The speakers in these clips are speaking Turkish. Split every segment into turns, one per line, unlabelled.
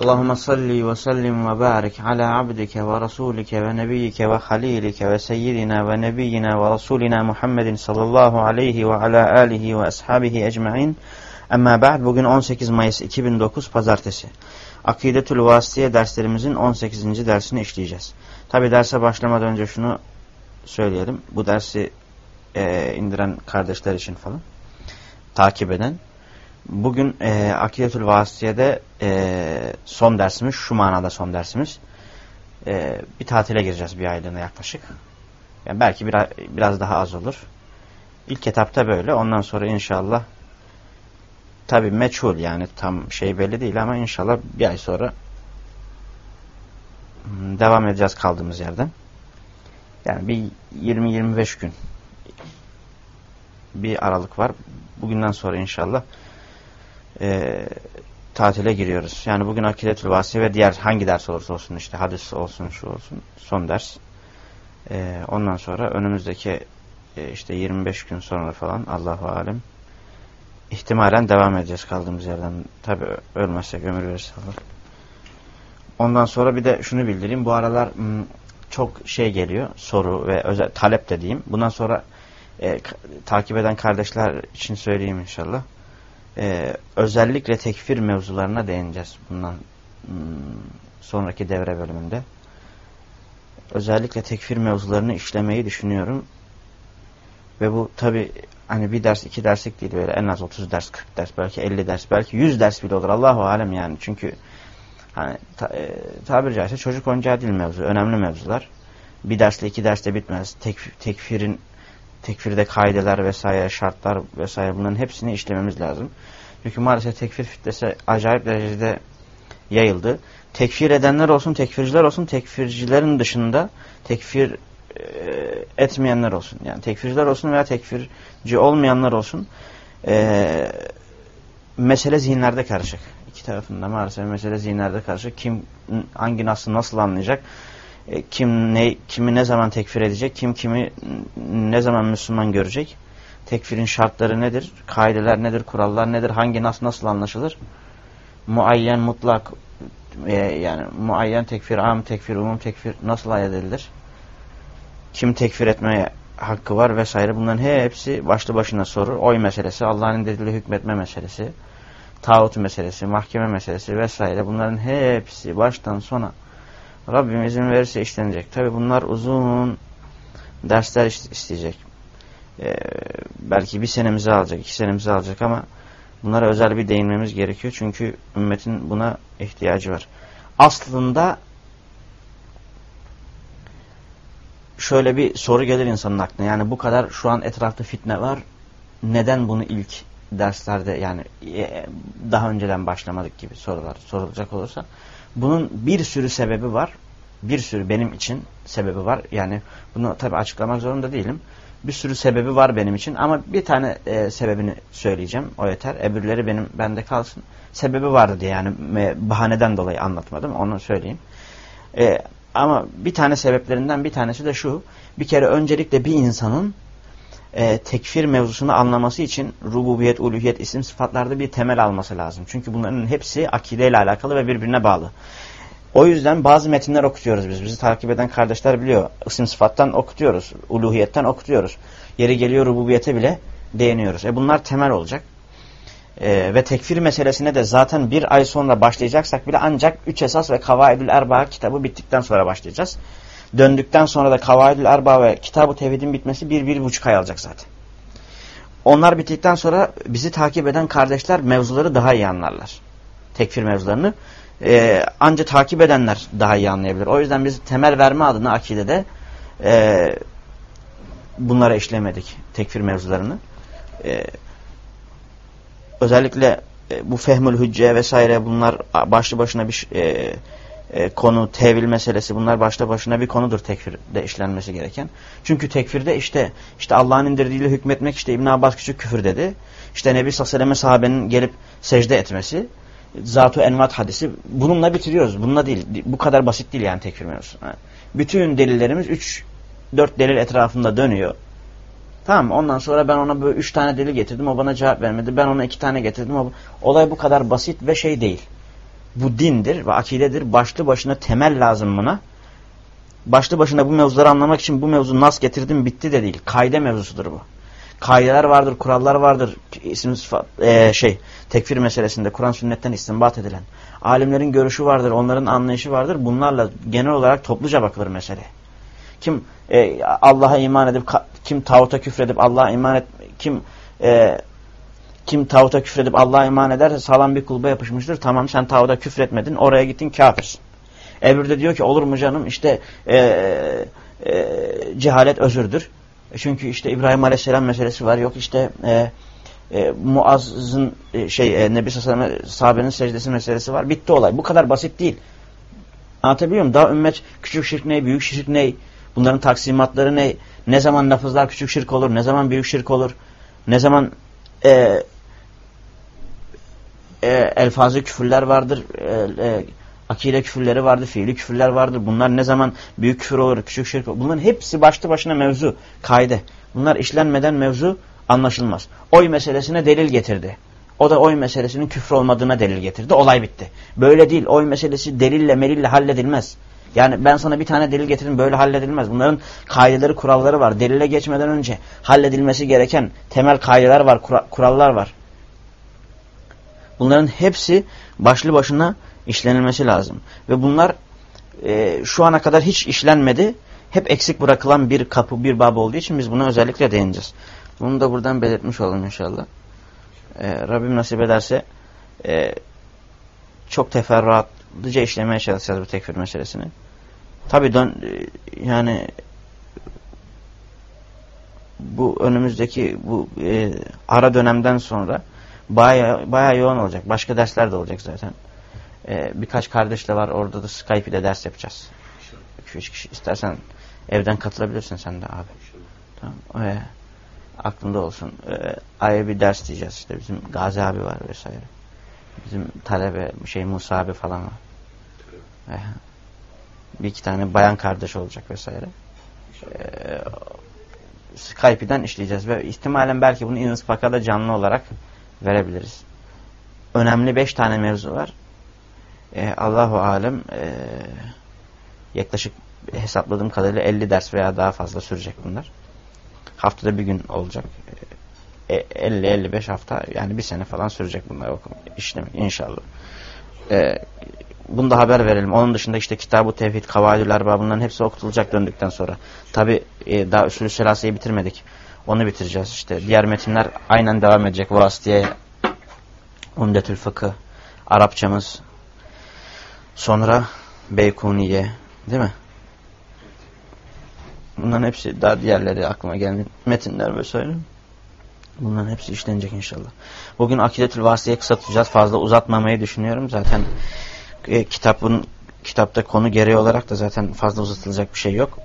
اللهم صل وسلم وبارك على عبدك ورسولك ونبيك وخليلك وسيدنا ونبينا ورسولنا Muhammedin sallallahu aleyhi ve ala alihi ve ashabihi ecmain. Ama ba'd bugün 18 Mayıs 2009 Pazartesi. Akidetül Vasıtiye derslerimizin 18. dersini işleyeceğiz. Tabi derse başlamadan önce şunu söyleyelim. Bu dersi e, indiren kardeşler için falan takip eden Bugün e, Akidetül Vasıtiye'de e, son dersimiz, şu manada son dersimiz. E, bir tatile gireceğiz bir aylığına yaklaşık. Yani belki biraz, biraz daha az olur. İlk etapta böyle. Ondan sonra inşallah tabi meçhul yani tam şey belli değil ama inşallah bir ay sonra hmm, devam edeceğiz kaldığımız yerden. Yani bir 20-25 gün bir aralık var. Bugünden sonra inşallah e, tatile giriyoruz. Yani bugün akidetül vasi ve diğer hangi ders olursa olsun işte hadis olsun şu olsun son ders. E, ondan sonra önümüzdeki e, işte 25 gün sonra falan Allahu alem ihtimalen devam edeceğiz kaldığımız yerden. Tabi ölmezsek ömür verirse olur. Ondan sonra bir de şunu bildireyim. Bu aralar çok şey geliyor soru ve özel talep de diyeyim. Bundan sonra e, takip eden kardeşler için söyleyeyim inşallah e, özellikle tekfir mevzularına değineceğiz bundan hmm, sonraki devre bölümünde. Özellikle tekfir mevzularını işlemeyi düşünüyorum. Ve bu tabi hani bir ders iki derslik değil böyle en az 30 ders 40 ders belki 50 ders belki 100 ders bile olur Allahu alem yani çünkü hani ta, e, tabiri caizse çocuk oyuncağı değil mevzu önemli mevzular. Bir dersle iki derste bitmez. Tek, tekfirin tekfirde kaideler vesaire, şartlar vesaire bunların hepsini işlememiz lazım. Çünkü maalesef tekfir fitnesi acayip derecede yayıldı. Tekfir edenler olsun, tekfirciler olsun, tekfircilerin dışında tekfir e, etmeyenler olsun. Yani tekfirciler olsun veya tekfirci olmayanlar olsun. E, mesele zihinlerde karışık. İki tarafında maalesef mesele zihinlerde karışık. Kim hangi nasıl nasıl anlayacak? E, kim ne kimi ne zaman tekfir edecek, kim kimi ne zaman Müslüman görecek, tekfirin şartları nedir, kaideler nedir, kurallar nedir, hangi nas nasıl anlaşılır, muayyen mutlak e, yani muayyen tekfir, am tekfir, umum tekfir nasıl ayet edilir, kim tekfir etmeye hakkı var vesaire bunların hepsi başlı başına soru. Oy meselesi, Allah'ın indirdiği hükmetme meselesi, tağut meselesi, mahkeme meselesi vesaire bunların hepsi baştan sona Rabbim izin verirse işlenecek. Tabi bunlar uzun dersler isteyecek. Ee, belki bir senemizi alacak, iki senemizi alacak ama bunlara özel bir değinmemiz gerekiyor. Çünkü ümmetin buna ihtiyacı var. Aslında şöyle bir soru gelir insanın aklına. Yani bu kadar şu an etrafta fitne var. Neden bunu ilk derslerde yani e, daha önceden başlamadık gibi sorular sorulacak olursa bunun bir sürü sebebi var. Bir sürü benim için sebebi var. Yani bunu tabi açıklamak zorunda değilim. Bir sürü sebebi var benim için ama bir tane e, sebebini söyleyeceğim. O yeter. Öbürleri benim bende kalsın. Sebebi vardı diye yani bahaneden dolayı anlatmadım. Onu söyleyeyim. E, ama bir tane sebeplerinden bir tanesi de şu. Bir kere öncelikle bir insanın e, tekfir mevzusunu anlaması için rububiyet, uluhiyet, isim sıfatlarda bir temel alması lazım. Çünkü bunların hepsi akideyle alakalı ve birbirine bağlı. O yüzden bazı metinler okutuyoruz biz. Bizi takip eden kardeşler biliyor. İsim sıfattan okutuyoruz. Uluhiyetten okutuyoruz. Yeri geliyor rububiyete bile değiniyoruz. E bunlar temel olacak. E, ve tekfir meselesine de zaten bir ay sonra başlayacaksak bile ancak üç esas ve Kavaidül Erba kitabı bittikten sonra başlayacağız. Döndükten sonra da Kavaidül Erba ve Kitab-ı Tevhid'in bitmesi bir, bir buçuk ay alacak zaten. Onlar bittikten sonra bizi takip eden kardeşler mevzuları daha iyi anlarlar. Tekfir mevzularını. Ee, anca takip edenler daha iyi anlayabilir. O yüzden biz temel verme adına akidede e, bunlara işlemedik. Tekfir mevzularını. E, özellikle e, bu fehmül hücce vesaire bunlar başlı başına bir e, e, konu, tevil meselesi bunlar başta başına bir konudur tekfirde işlenmesi gereken. Çünkü tekfirde işte işte Allah'ın indirdiğiyle hükmetmek işte İbn Abbas küçük küfür dedi. İşte Nebi Sallallahu sahabenin gelip secde etmesi, Zatu Envat hadisi bununla bitiriyoruz. Bununla değil. Bu kadar basit değil yani tekfir mevzusu. Bütün delillerimiz 3 4 delil etrafında dönüyor. Tamam Ondan sonra ben ona böyle 3 tane delil getirdim. O bana cevap vermedi. Ben ona 2 tane getirdim. Olay bu kadar basit ve şey değil. Bu dindir ve akidedir. Başlı başına temel lazım buna. Başlı başına bu mevzuları anlamak için bu mevzu nas getirdim bitti de değil. Kaide mevzusudur bu. Kaideler vardır, kurallar vardır. İsim e, şey, tekfir meselesinde Kur'an sünnetten istinbat edilen. Alimlerin görüşü vardır, onların anlayışı vardır. Bunlarla genel olarak topluca bakılır mesele. Kim e, Allah'a iman edip kim tağuta küfredip Allah'a iman et kim e, kim tağuta küfredip Allah'a iman ederse sağlam bir kulba yapışmıştır. Tamam sen tağuta küfretmedin oraya gittin kafirsin. Ebru de diyor ki olur mu canım işte e, e, cehalet özürdür. E, çünkü işte İbrahim Aleyhisselam meselesi var. Yok işte e, e, Muazz'ın e, şey e, Nebi Sallallahu sahabenin secdesi meselesi var. Bitti olay. Bu kadar basit değil. Anlatabiliyor muyum? Daha ümmet küçük şirk ne, büyük şirk ne, bunların taksimatları ne, ne zaman lafızlar küçük şirk olur, ne zaman büyük şirk olur, ne zaman e, e, elfazı küfürler vardır, e, e, akide küfürleri vardır, fiili küfürler vardır. Bunlar ne zaman büyük küfür olur, küçük şirk olur. Bunların hepsi başlı başına mevzu, kaide. Bunlar işlenmeden mevzu anlaşılmaz. Oy meselesine delil getirdi. O da oy meselesinin küfür olmadığına delil getirdi. Olay bitti. Böyle değil. Oy meselesi delille melille halledilmez. Yani ben sana bir tane delil getirdim böyle halledilmez. Bunların kaideleri, kuralları var. Delile geçmeden önce halledilmesi gereken temel kaideler var, kurallar var. Bunların hepsi başlı başına işlenilmesi lazım. Ve bunlar e, şu ana kadar hiç işlenmedi. Hep eksik bırakılan bir kapı, bir bab olduğu için biz buna özellikle değineceğiz. Bunu da buradan belirtmiş olalım inşallah. E, Rabbim nasip ederse e, çok teferruatlıca işlemeye çalışacağız bu tekfir meselesini. Tabi dön, e, yani bu önümüzdeki bu e, ara dönemden sonra baya baya yoğun olacak. Başka dersler de olacak zaten. E, birkaç kardeş de var. Orada da Skype ile ders yapacağız. 2-3 kişi. istersen evden katılabilirsin sen de abi. Tamam. E, aklında olsun. E, aya bir ders diyeceğiz. işte bizim Gazi abi var vesaire. Bizim talebe şey Musa abi falan var. E, bir iki tane bayan kardeş olacak vesaire. E, Skype'den işleyeceğiz ve ihtimalen belki bunu Inspaka'da canlı olarak verebiliriz. Önemli beş tane mevzu var. E, Allahu alem e, yaklaşık hesapladığım kadarıyla 50 ders veya daha fazla sürecek bunlar. Haftada bir gün olacak. E, 50-55 hafta yani bir sene falan sürecek bunlar okuma işlemek inşallah. E, bunu da haber verelim. Onun dışında işte Kitab-ı Tevhid, Kavaidül Erba bunların hepsi okutulacak döndükten sonra. Tabi e, daha Üsulü Selası'yı bitirmedik. Onu bitireceğiz işte. Diğer metinler aynen devam edecek. Vasıtiye, Umdetül Fıkı, Arapçamız, sonra Beykuniye, değil mi? Bunların hepsi daha diğerleri aklıma geldi. Metinler vesaire. Bunların hepsi işlenecek inşallah. Bugün Akidetül Vasiye kısa tutacağız. Fazla uzatmamayı düşünüyorum. Zaten e, kitabın kitapta konu gereği olarak da zaten fazla uzatılacak bir şey yok.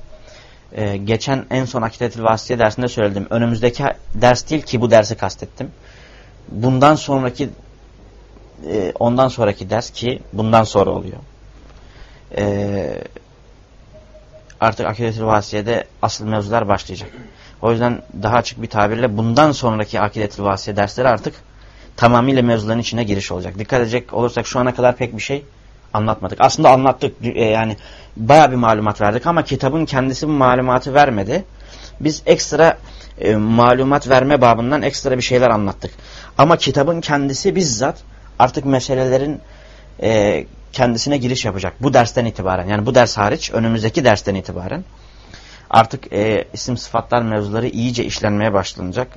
E, geçen en son Akidetül Vasiye dersinde söyledim. Önümüzdeki ders değil ki bu dersi kastettim. Bundan sonraki e, ondan sonraki ders ki bundan sonra oluyor. E, artık Akidetül Vasiye'de asıl mevzular başlayacak. O yüzden daha açık bir tabirle bundan sonraki Akidetül Vasiye dersleri artık tamamıyla mevzuların içine giriş olacak. Dikkat edecek olursak şu ana kadar pek bir şey anlatmadık. Aslında anlattık e, yani baya bir malumat verdik ama kitabın kendisi bu malumatı vermedi. Biz ekstra e, malumat verme babından ekstra bir şeyler anlattık. Ama kitabın kendisi bizzat artık meselelerin e, kendisine giriş yapacak. Bu dersten itibaren yani bu ders hariç önümüzdeki dersten itibaren artık e, isim sıfatlar mevzuları iyice işlenmeye başlanacak.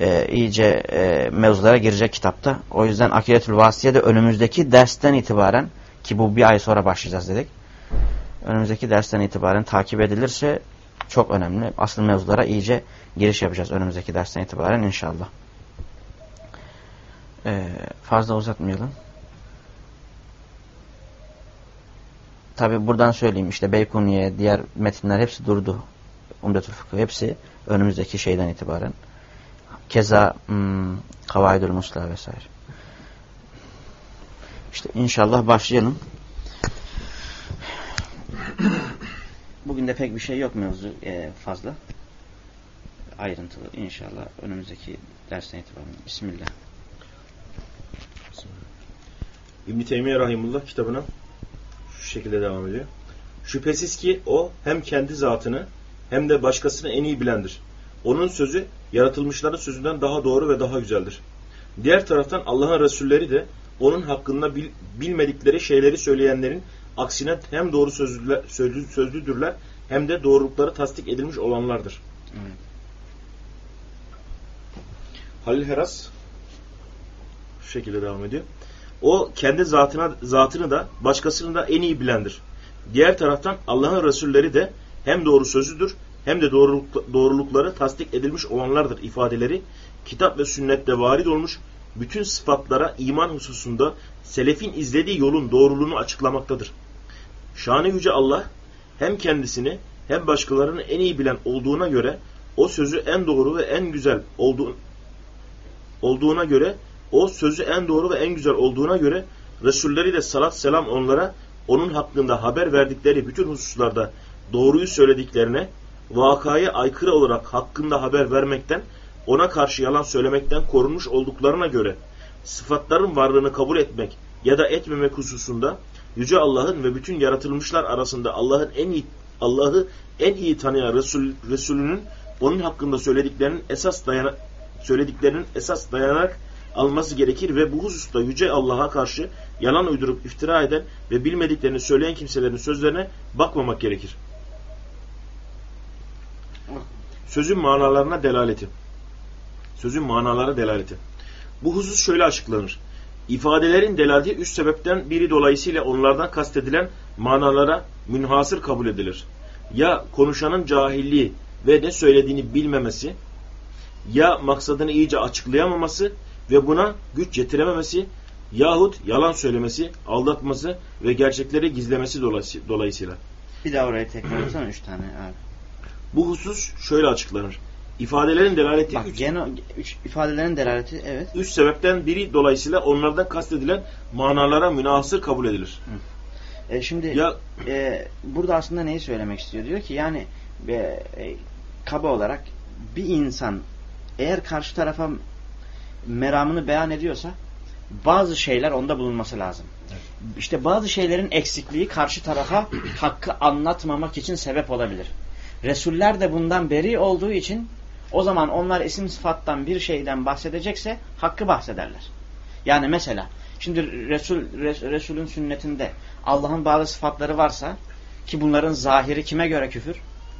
E, iyice e, mevzulara girecek kitapta. O yüzden Akidetül Vasiye de önümüzdeki dersten itibaren ki bu bir ay sonra başlayacağız dedik. Önümüzdeki dersten itibaren takip edilirse çok önemli. Asıl mevzulara iyice giriş yapacağız önümüzdeki dersten itibaren inşallah. Ee, fazla uzatmayalım. tabi buradan söyleyeyim işte Beykuniye, diğer metinler hepsi durdu. Umdetül Fıkıh hepsi önümüzdeki şeyden itibaren. Keza hmm, Kavaidül Musla vesaire. İşte inşallah başlayalım. Bugün de pek bir şey yok mevzu e, fazla. Ayrıntılı inşallah önümüzdeki dersten itibaren. Bismillah.
İbn-i Teymiye Rahimullah kitabına şu şekilde devam ediyor. Şüphesiz ki o hem kendi zatını hem de başkasını en iyi bilendir. Onun sözü yaratılmışların sözünden daha doğru ve daha güzeldir. Diğer taraftan Allah'ın Resulleri de onun hakkında bil, bilmedikleri şeyleri söyleyenlerin aksine hem doğru sözlüler, sözlü, sözlüdürler hem de doğrulukları tasdik edilmiş olanlardır. Evet. Halil Heras şu şekilde devam ediyor. O kendi zatına, zatını da başkasını da en iyi bilendir. Diğer taraftan Allah'ın Resulleri de hem doğru sözüdür hem de doğruluk, doğrulukları tasdik edilmiş olanlardır ifadeleri kitap ve sünnette varid olmuş bütün sıfatlara iman hususunda selefin izlediği yolun doğruluğunu açıklamaktadır. Şanı Yüce Allah hem kendisini hem başkalarını en iyi bilen olduğuna göre o sözü en doğru ve en güzel olduğu, olduğuna göre o sözü en doğru ve en güzel olduğuna göre Resulleri de salat selam onlara onun hakkında haber verdikleri bütün hususlarda doğruyu söylediklerine vakaya aykırı olarak hakkında haber vermekten ona karşı yalan söylemekten korunmuş olduklarına göre sıfatların varlığını kabul etmek ya da etmemek hususunda Yüce Allah'ın ve bütün yaratılmışlar arasında Allah'ın en iyi Allah'ı en iyi tanıyan Resul, Resulünün onun hakkında söylediklerinin esas dayana, söylediklerinin esas dayanarak alması gerekir ve bu hususta Yüce Allah'a karşı yalan uydurup iftira eden ve bilmediklerini söyleyen kimselerin sözlerine bakmamak gerekir. Sözün manalarına delaleti. Sözün manalara delaleti. Bu husus şöyle açıklanır. İfadelerin delaleti üç sebepten biri dolayısıyla onlardan kastedilen manalara münhasır kabul edilir. Ya konuşanın cahilliği ve ne söylediğini bilmemesi, ya maksadını iyice açıklayamaması ve buna güç yetirememesi yahut yalan söylemesi, aldatması ve gerçekleri gizlemesi dolayısıyla.
Bir daha oraya tekrar etsene üç tane abi.
Bu husus şöyle açıklanır. İfadelerin delaleti
Bak, üç, gene, üç, ifadelerin delaleti evet.
Üç sebepten biri dolayısıyla onlardan kastedilen manalara münasır kabul edilir.
E, şimdi ya, e, burada aslında neyi söylemek istiyor? Diyor ki yani e, e, kaba olarak bir insan eğer karşı tarafa meramını beyan ediyorsa bazı şeyler onda bulunması lazım. Evet. İşte bazı şeylerin eksikliği karşı tarafa hakkı anlatmamak için sebep olabilir. Resuller de bundan beri olduğu için o zaman onlar isim sıfattan bir şeyden bahsedecekse hakkı bahsederler. Yani mesela şimdi Resul, Resulün sünnetinde Allah'ın bazı sıfatları varsa ki bunların zahiri kime göre küfür?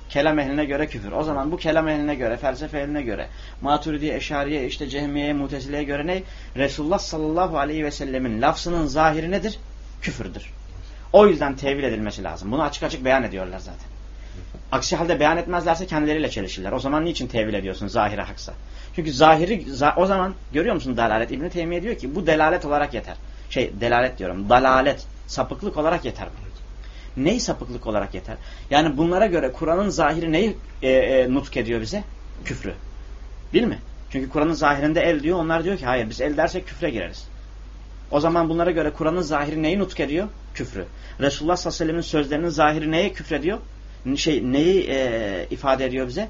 Kelam ehline göre küfür. O zaman bu kelam ehline göre, felsefe ehline göre, Maturidi, Eşariye, işte Cehmiye'ye, Mutezile'ye göre ne? Resulullah sallallahu aleyhi ve sellemin lafzının zahiri nedir? Küfürdür. O yüzden tevil edilmesi lazım. Bunu açık açık beyan ediyorlar zaten. Aksi halde beyan etmezlerse kendileriyle çelişirler. O zaman niçin tevil ediyorsun zahire haksa? Çünkü zahiri o zaman görüyor musun dalalet? İbn Teymiye diyor ki bu delalet olarak yeter. Şey delalet diyorum. Dalalet, sapıklık olarak yeter bu. Ney sapıklık olarak yeter? Yani bunlara göre Kur'an'ın zahiri neyi e, e, nutk ediyor bize? Küfrü. Değil mi? Çünkü Kur'an'ın zahirinde el diyor. Onlar diyor ki hayır biz el dersek küfre gireriz. O zaman bunlara göre Kur'an'ın zahiri neyi nutk ediyor? Küfrü. Resulullah sallallahu aleyhi ve sellem'in sözlerinin zahiri neye küfrediyor? Şey, neyi e, ifade ediyor bize?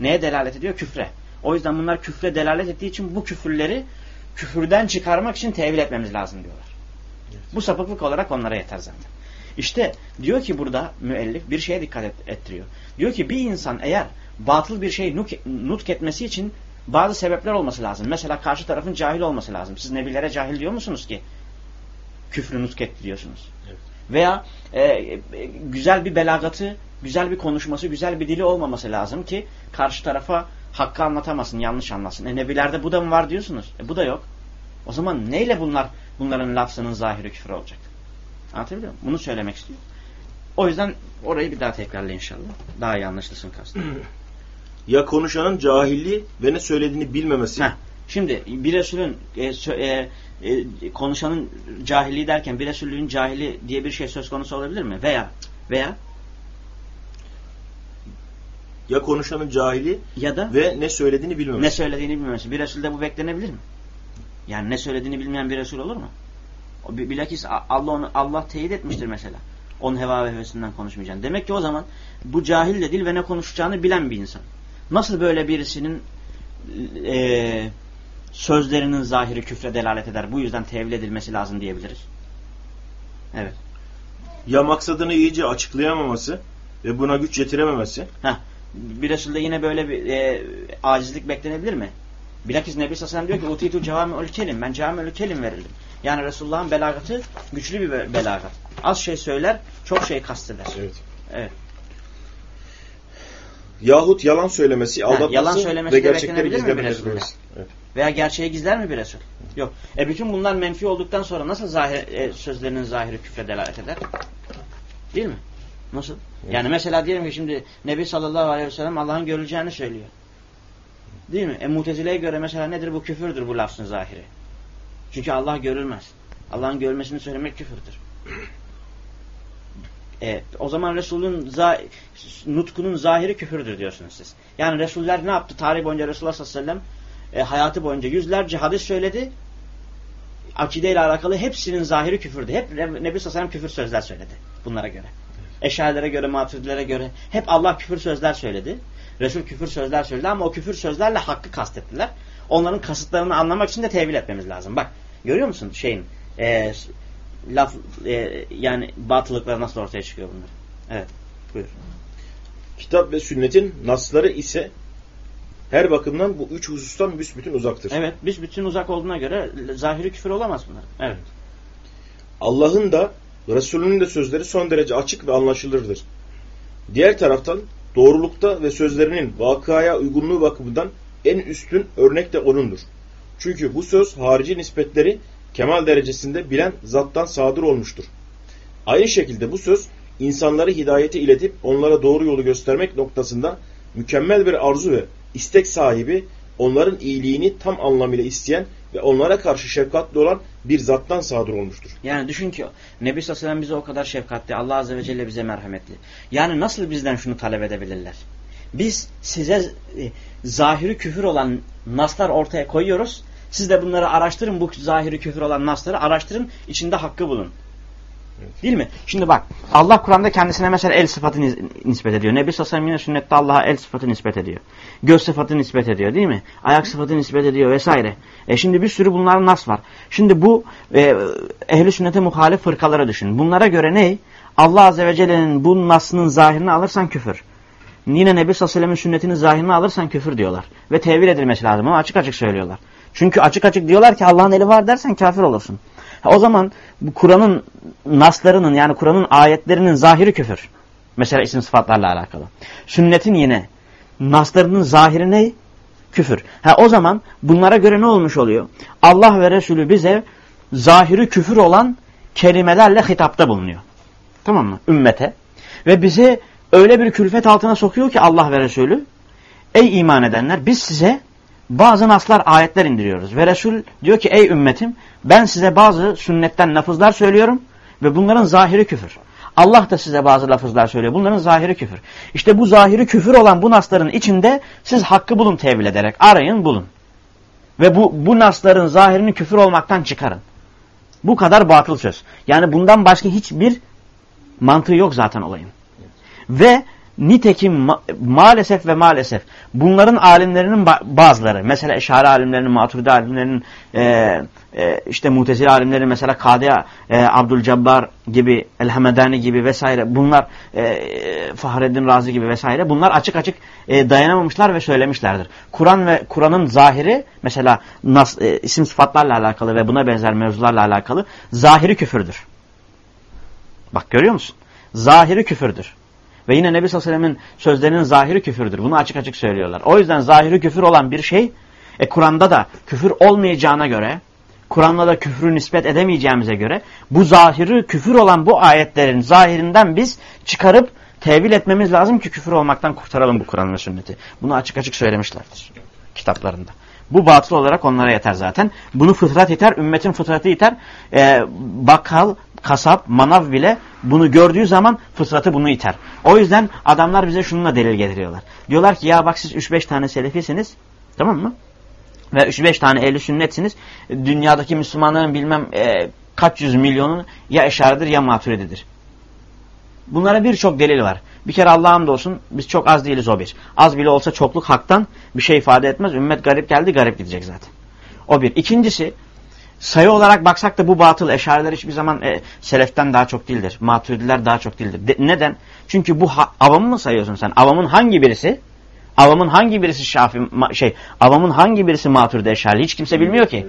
Neye delalet ediyor? Küfre. O yüzden bunlar küfre delalet ettiği için bu küfürleri küfürden çıkarmak için tevil etmemiz lazım diyorlar. Evet. Bu sapıklık olarak onlara yeter zaten. İşte diyor ki burada müellif bir şeye dikkat et, ettiriyor. Diyor ki bir insan eğer batıl bir şey nuk, nutk etmesi için bazı sebepler olması lazım. Mesela karşı tarafın cahil olması lazım. Siz nebilere cahil diyor musunuz ki? Küfrü nutk ettiriyorsunuz. Evet. Veya e, e, güzel bir belagatı, güzel bir konuşması, güzel bir dili olmaması lazım ki karşı tarafa hakkı anlatamasın, yanlış anlasın. E nebilerde bu da mı var diyorsunuz? E bu da yok. O zaman neyle bunlar bunların lafzının zahiri küfür olacak? Anlatabiliyor muyum? Bunu söylemek istiyor. O yüzden orayı bir daha tekrarla inşallah. Daha iyi anlaşılsın kastım.
Ya konuşanın cahilliği ve ne söylediğini bilmemesi. Heh.
Şimdi bir Resulün e, e, e, konuşanın cahilliği derken bir Resulün cahili diye bir şey söz konusu olabilir mi? Veya veya
ya konuşanın cahili
ya da
ve ne söylediğini bilmemesi.
Ne söylediğini bilmemesi. Bir Resul'de bu beklenebilir mi? Yani ne söylediğini bilmeyen bir Resul olur mu? O, bilakis Allah onu Allah teyit etmiştir mesela. Onun heva ve hevesinden konuşmayacaksın. Demek ki o zaman bu cahil de değil ve ne konuşacağını bilen bir insan. Nasıl böyle birisinin e, sözlerinin zahiri küfre delalet eder. Bu yüzden tevil edilmesi lazım diyebiliriz. Evet.
Ya maksadını iyice açıklayamaması ve buna güç yetirememesi.
Heh. Bir Resul'de yine böyle bir e, acizlik beklenebilir mi? Bilakis Nebi Sallallahu diyor ki utitu cevami kelim. Ben cevami kelim verildim. Yani Resulullah'ın belagatı güçlü bir belagat. Az şey söyler, çok şey kasteder.
Evet.
Evet.
Yahut yalan söylemesi, aldatması
yalan söylemesi
ve gerçekleri gizlemesi.
Evet. Veya gerçeği gizler mi bir Resul? Yok. E bütün bunlar menfi olduktan sonra nasıl zahir, e, sözlerinin zahiri küfre delalet eder? Değil mi? Nasıl? Evet. Yani mesela diyelim ki şimdi Nebi sallallahu aleyhi ve sellem Allah'ın görüleceğini söylüyor. Değil mi? E Mutezile'ye göre mesela nedir bu küfürdür bu lafzın zahiri. Çünkü Allah görülmez. Allah'ın görmesini söylemek küfürdür. Evet. O zaman Resul'ün za nutkunun zahiri küfürdür diyorsunuz siz. Yani Resuller ne yaptı? Tarih boyunca Resulullah sallallahu aleyhi ve sellem e, hayatı boyunca yüzlerce hadis söyledi. Akideyle alakalı hepsinin zahiri küfürdü. Hep Nebi sellem küfür sözler söyledi bunlara göre. Eşarilere göre, maturidilere göre hep Allah küfür sözler söyledi. Resul küfür sözler söyledi ama o küfür sözlerle hakkı kastettiler. Onların kasıtlarını anlamak için de tevil etmemiz lazım. Bak görüyor musun şeyin e, laf e, yani batılıklar nasıl ortaya çıkıyor bunlar? Evet. Buyur.
Kitap ve sünnetin nasları ise her bakımdan bu üç husustan büsbütün uzaktır.
Evet, büsbütün uzak olduğuna göre zahiri küfür olamaz bunlar. Evet.
Allah'ın da Resulünün de sözleri son derece açık ve anlaşılırdır. Diğer taraftan doğrulukta ve sözlerinin vakaya uygunluğu bakımından en üstün örnek de onundur. Çünkü bu söz harici nispetleri kemal derecesinde bilen zattan sadır olmuştur. Aynı şekilde bu söz insanları hidayete iletip onlara doğru yolu göstermek noktasında mükemmel bir arzu ve istek sahibi, onların iyiliğini tam anlamıyla isteyen ve onlara karşı şefkatli olan bir zattan sadır olmuştur.
Yani düşün ki Nebi Sallallahu bize o kadar şefkatli, Allah Azze ve Celle bize merhametli. Yani nasıl bizden şunu talep edebilirler? Biz size e, zahiri küfür olan naslar ortaya koyuyoruz. Siz de bunları araştırın, bu zahiri küfür olan nasları araştırın, içinde hakkı bulun. Değil mi? Şimdi bak Allah Kur'an'da kendisine mesela el sıfatı nispet ediyor. Nebi Sallallahu yine sünnette Allah'a el sıfatı nispet ediyor. Göz sıfatı nispet ediyor değil mi? Ayak sıfatı nispet ediyor vesaire. E şimdi bir sürü bunların nas var. Şimdi bu e, ehli sünnete muhalif fırkalara düşün. Bunlara göre ne? Allah Azze ve Celle'nin bu nasının zahirini alırsan küfür. Yine Nebi Sallallahu sünnetinin zahirini alırsan küfür diyorlar. Ve tevil edilmesi lazım ama açık açık söylüyorlar. Çünkü açık açık diyorlar ki Allah'ın eli var dersen kafir olursun. O zaman Kur'an'ın naslarının yani Kur'an'ın ayetlerinin zahiri küfür. Mesela isim sıfatlarla alakalı. Sünnetin yine naslarının zahiri ne? Küfür. Ha, o zaman bunlara göre ne olmuş oluyor? Allah ve Resulü bize zahiri küfür olan kelimelerle hitapta bulunuyor. Tamam mı? Ümmete. Ve bizi öyle bir külfet altına sokuyor ki Allah ve Resulü. Ey iman edenler biz size bazı naslar ayetler indiriyoruz. Ve Resul diyor ki ey ümmetim ben size bazı sünnetten lafızlar söylüyorum ve bunların zahiri küfür. Allah da size bazı lafızlar söylüyor. Bunların zahiri küfür. İşte bu zahiri küfür olan bu nasların içinde siz hakkı bulun tevil ederek. Arayın bulun. Ve bu, bu nasların zahirini küfür olmaktan çıkarın. Bu kadar batıl söz. Yani bundan başka hiçbir mantığı yok zaten olayın. Ve Nitekim ma maalesef ve maalesef bunların alimlerinin bazıları mesela Eşari alimlerinin, Maturidi alimlerinin e, e, işte Mutezili alimlerinin mesela Kadia e, Abdülcabbar gibi El gibi vesaire bunlar e, Fahreddin Razi gibi vesaire bunlar açık açık e, dayanamamışlar ve söylemişlerdir. Kur'an ve Kur'an'ın zahiri mesela nas, e, isim sıfatlarla alakalı ve buna benzer mevzularla alakalı zahiri küfürdür. Bak görüyor musun? Zahiri küfürdür. Ve yine Nebi Sallallahu Aleyhi ve Sellem'in sözlerinin zahiri küfürdür. Bunu açık açık söylüyorlar. O yüzden zahiri küfür olan bir şey, e, Kur'an'da da küfür olmayacağına göre, Kur'an'da da küfrü nispet edemeyeceğimize göre, bu zahiri küfür olan bu ayetlerin zahirinden biz çıkarıp tevil etmemiz lazım ki küfür olmaktan kurtaralım bu Kur'an ve sünneti. Bunu açık açık söylemişlerdir kitaplarında. Bu batıl olarak onlara yeter zaten. Bunu fıtrat iter, ümmetin fıtratı iter. Ee, bakkal, kasap, manav bile bunu gördüğü zaman fıtratı bunu iter. O yüzden adamlar bize şununla delil getiriyorlar. Diyorlar ki ya bak siz 3-5 tane selefisiniz. Tamam mı? Ve 3-5 tane ehli sünnetsiniz. Dünyadaki Müslümanların bilmem e, kaç yüz milyonun ya eşaridir ya maturididir. Bunlara birçok delil var. Bir kere Allah'ım olsun biz çok az değiliz o bir. Az bile olsa çokluk haktan bir şey ifade etmez. Ümmet garip geldi garip gidecek zaten. O bir. İkincisi sayı olarak baksak da bu batıl eşariler hiçbir zaman e, seleften daha çok değildir. Maturidiler daha çok değildir. De, neden? Çünkü bu avamı mı sayıyorsun sen? Avamın hangi birisi? Avamın hangi birisi şafi şey? Avamın hangi birisi maturidi eşari? Hiç kimse bilmiyor ki.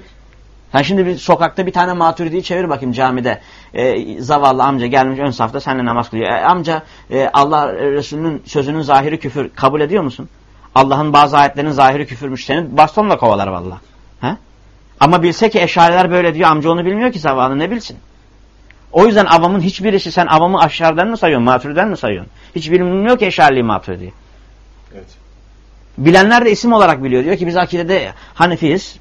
Sen şimdi bir sokakta bir tane maturidiyi çevir bakayım camide. E, zavallı amca gelmiş ön safta seninle namaz kılıyor. E, amca e, Allah Resulü'nün sözünün zahiri küfür kabul ediyor musun? Allah'ın bazı ayetlerinin zahiri küfürmüş. Seni bastonla kovalar valla. Ama bilse ki eşariler böyle diyor. Amca onu bilmiyor ki zavallı ne bilsin. O yüzden avamın hiçbirisi sen avamı aşağıdan mı sayıyorsun? Maturiden mi sayıyorsun? Hiç bilmiyor ki eşariliği maturidi.
Evet.
Bilenler de isim olarak biliyor. Diyor ki biz akidede Hanefiyiz.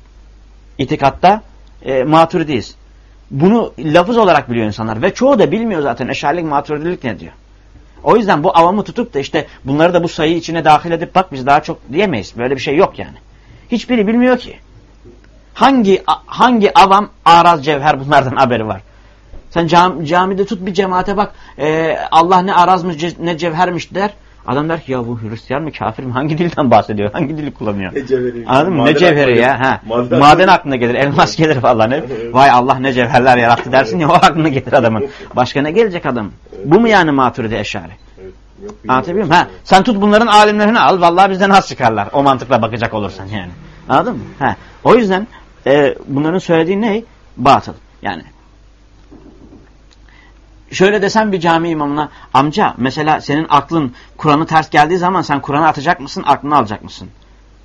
itikatta e, maturidiyiz. Bunu lafız olarak biliyor insanlar. Ve çoğu da bilmiyor zaten eşarilik maturidilik ne diyor. O yüzden bu avamı tutup da işte bunları da bu sayı içine dahil edip bak biz daha çok diyemeyiz. Böyle bir şey yok yani. Hiçbiri bilmiyor ki. Hangi hangi avam araz cevher bunlardan haberi var? Sen cam, camide tut bir cemaate bak. E, Allah ne arazmış ne cevhermiş der. Adam der ki ya bu Hristiyan mı kafir mi? Hangi dilden bahsediyor? Hangi dili kullanıyor?
Ne cevheri?
Anladın mı? Ne cevheri ya? Ha. Maden, Maden aklına gelir. Elmas gelir falan. Ne? Vay Allah ne cevherler yarattı dersin ya o aklına gelir adamın. Başka ne gelecek adam? Bu mu yani maturidi eşari?
Evet.
Anlatabiliyor muyum? Ha. Sen tut bunların alimlerini al. Vallahi bizden az çıkarlar. O mantıkla bakacak olursan yani. Anladın mı? Ha. O yüzden e, bunların söylediği ne? Batıl. Yani şöyle desem bir cami imamına amca mesela senin aklın Kur'an'ı ters geldiği zaman sen Kur'an'ı atacak mısın aklını alacak mısın?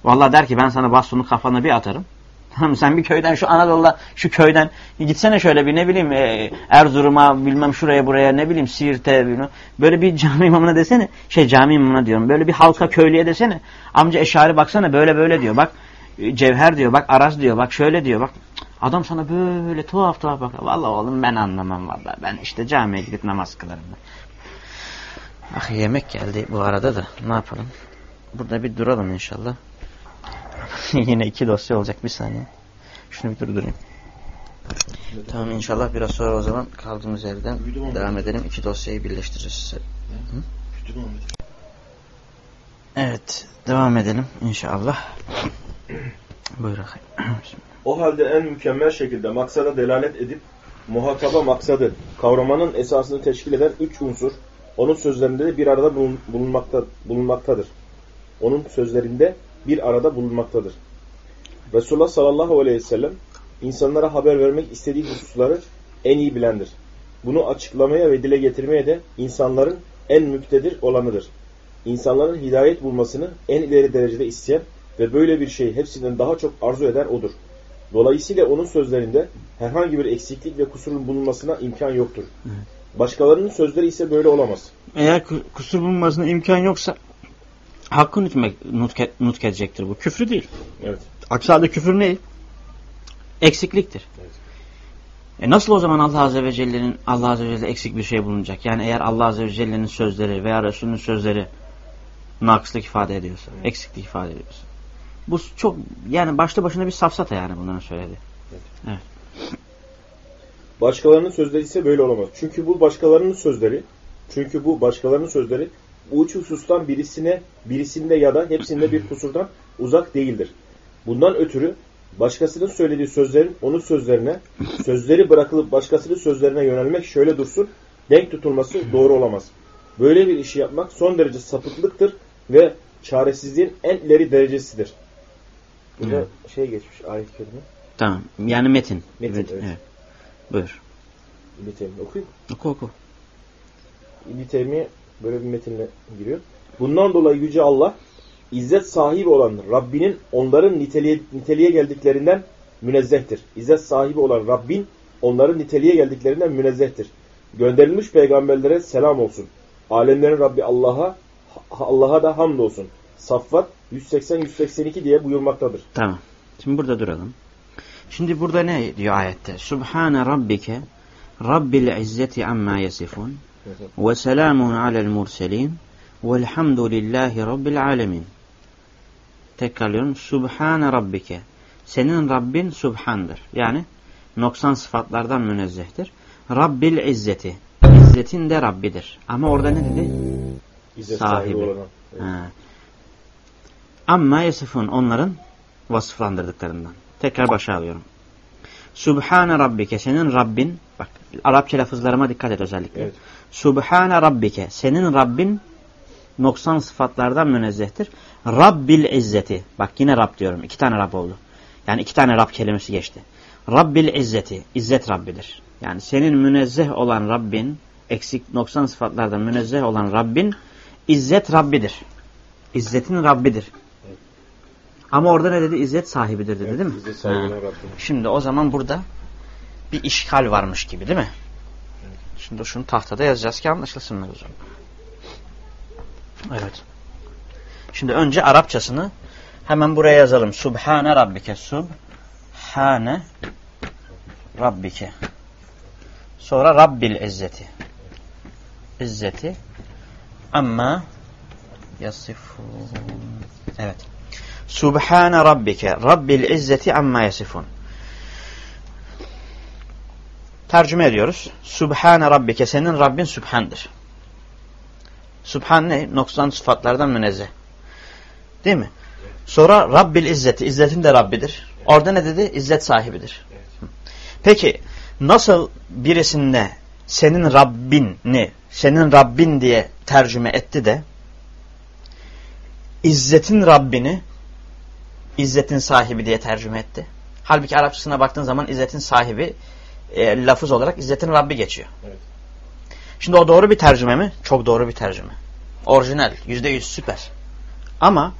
Vallahi der ki ben sana bastonu kafana bir atarım. Tamam sen bir köyden şu Anadolu'da şu köyden gitsene şöyle bir ne bileyim e, Erzurum'a bilmem şuraya buraya ne bileyim Siirt'e böyle bir cami imamına desene. Şey cami imamına diyorum böyle bir halka köylüye desene. Amca eşari baksana böyle böyle diyor. Bak cevher diyor bak araz diyor bak şöyle diyor bak Adam sana böyle tuhaf tuhaf bakar. Vallahi oğlum ben anlamam vallahi. Ben işte camiye gidip namaz kılarım. Ah yemek geldi bu arada da. Ne yapalım? Burada bir duralım inşallah. Yine iki dosya olacak bir saniye. Şunu bir durdurayım. Tamam inşallah biraz sonra o zaman kaldığımız yerden devam edelim. İki dosyayı birleştireceğiz size. Evet devam edelim inşallah. Buyur
O halde en mükemmel şekilde maksada delalet edip muhataba maksadı kavramanın esasını teşkil eden üç unsur onun sözlerinde de bir arada bulunmakta, bulunmaktadır. Onun sözlerinde bir arada bulunmaktadır. Resulullah sallallahu aleyhi ve sellem insanlara haber vermek istediği hususları en iyi bilendir. Bunu açıklamaya ve dile getirmeye de insanların en müktedir olanıdır. İnsanların hidayet bulmasını en ileri derecede isteyen ve böyle bir şeyi hepsinden daha çok arzu eder odur. Dolayısıyla onun sözlerinde herhangi bir eksiklik ve kusurun bulunmasına imkan yoktur. Başkalarının sözleri ise böyle olamaz.
Eğer kusur bulunmasına imkan yoksa hakkı nutmek, nutke, nutk edecektir bu. Küfrü değil.
Evet.
Aksi halde küfür ne? Eksikliktir. Evet. E nasıl o zaman Allah Azze ve Celle'nin Allah Azze ve Celle eksik bir şey bulunacak? Yani eğer Allah Azze ve Celle'nin sözleri veya Resulünün sözleri nakslık ifade ediyorsa, eksiklik ifade ediyorsa. Bu çok yani başlı başına bir safsata yani bunların söyledi. Evet. evet.
Başkalarının sözleri ise böyle olamaz. Çünkü bu başkalarının sözleri çünkü bu başkalarının sözleri bu üç husustan birisine, birisinde ya da hepsinde bir kusurdan uzak değildir. Bundan ötürü başkasının söylediği sözlerin onun sözlerine, sözleri bırakılıp başkasının sözlerine yönelmek şöyle dursun, denk tutulması doğru olamaz. Böyle bir işi yapmak son derece sapıklıktır ve çaresizliğin en ileri derecesidir. Burada hmm. şey geçmiş ayet kelime.
Tamam. Yani metin.
Metin evet. evet. evet.
Buyur.
İbni Teymiye okuyayım.
Oku oku.
İbni Teymiye böyle bir metinle giriyor. Bundan dolayı Yüce Allah İzzet sahibi olan Rabbinin onların niteliğe, niteliğe geldiklerinden münezzehtir. İzzet sahibi olan Rabbin onların niteliğe geldiklerinden münezzehtir. Gönderilmiş peygamberlere selam olsun. Alemlerin Rabbi Allah'a Allah'a da hamd olsun. Saffat 180-182 diye buyurmaktadır.
Tamam. Şimdi burada duralım. Şimdi burada ne diyor ayette? Subhane rabbike rabbil izzeti amma yasifun ve selamun alel murselin velhamdülillahi rabbil alemin. Tekrarlıyorum. Subhane rabbike. Senin Rabbin subhandır. Yani noksan sıfatlardan münezzehtir. Rabbil izzeti. İzzetin de Rabbidir. Ama orada ne dedi?
İzzet
Sahibi.
olana. Evet.
Ha. Amma yasifun onların vasıflandırdıklarından. Tekrar başa alıyorum. Subhane Rabbike senin Rabbin bak Arapça lafızlarıma dikkat et özellikle.
Evet.
Subhane Rabbike senin Rabbin noksan sıfatlardan münezzehtir. Rabbil izzeti bak yine Rab diyorum iki tane Rab oldu. Yani iki tane Rab kelimesi geçti. Rabbil izzeti izzet Rabbidir. Yani senin münezzeh olan Rabbin eksik noksan sıfatlardan münezzeh olan Rabbin İzzet Rabbidir. İzzetin Rabbidir.
Evet.
Ama orada ne dedi? İzzet sahibidir dedi değil mi?
İzzet sahibine. Rabbim.
Şimdi o zaman burada bir işgal varmış gibi değil mi? Şimdi şunu tahtada yazacağız ki anlaşılsın mevzu. Evet. Şimdi önce Arapçasını hemen buraya yazalım. Subhane Rabbike. Subhane Rabbike. Sonra Rabbil İzzeti. İzzeti. Amma yasifun. Evet. Subhane Rabbike. Rabbil İzzeti amma yasifun. Tercüme ediyoruz. Subhane Rabbike. Senin Rabbin Sübhan'dır. Sübhan ne? Noksan sıfatlardan münezzeh. Değil mi? Sonra Rabbil İzzeti. İzzetin de Rabbidir. Orada ne dedi? İzzet sahibidir. Peki nasıl birisinde senin Rabbini, senin Rabbin diye tercüme etti de İzzetin Rabbini İzzetin sahibi diye tercüme etti. Halbuki Arapçasına baktığın zaman İzzetin sahibi e, lafız olarak İzzetin Rabbi geçiyor.
Evet.
Şimdi o doğru bir tercüme mi? Çok doğru bir tercüme. Orijinal. Yüzde yüz süper. Ama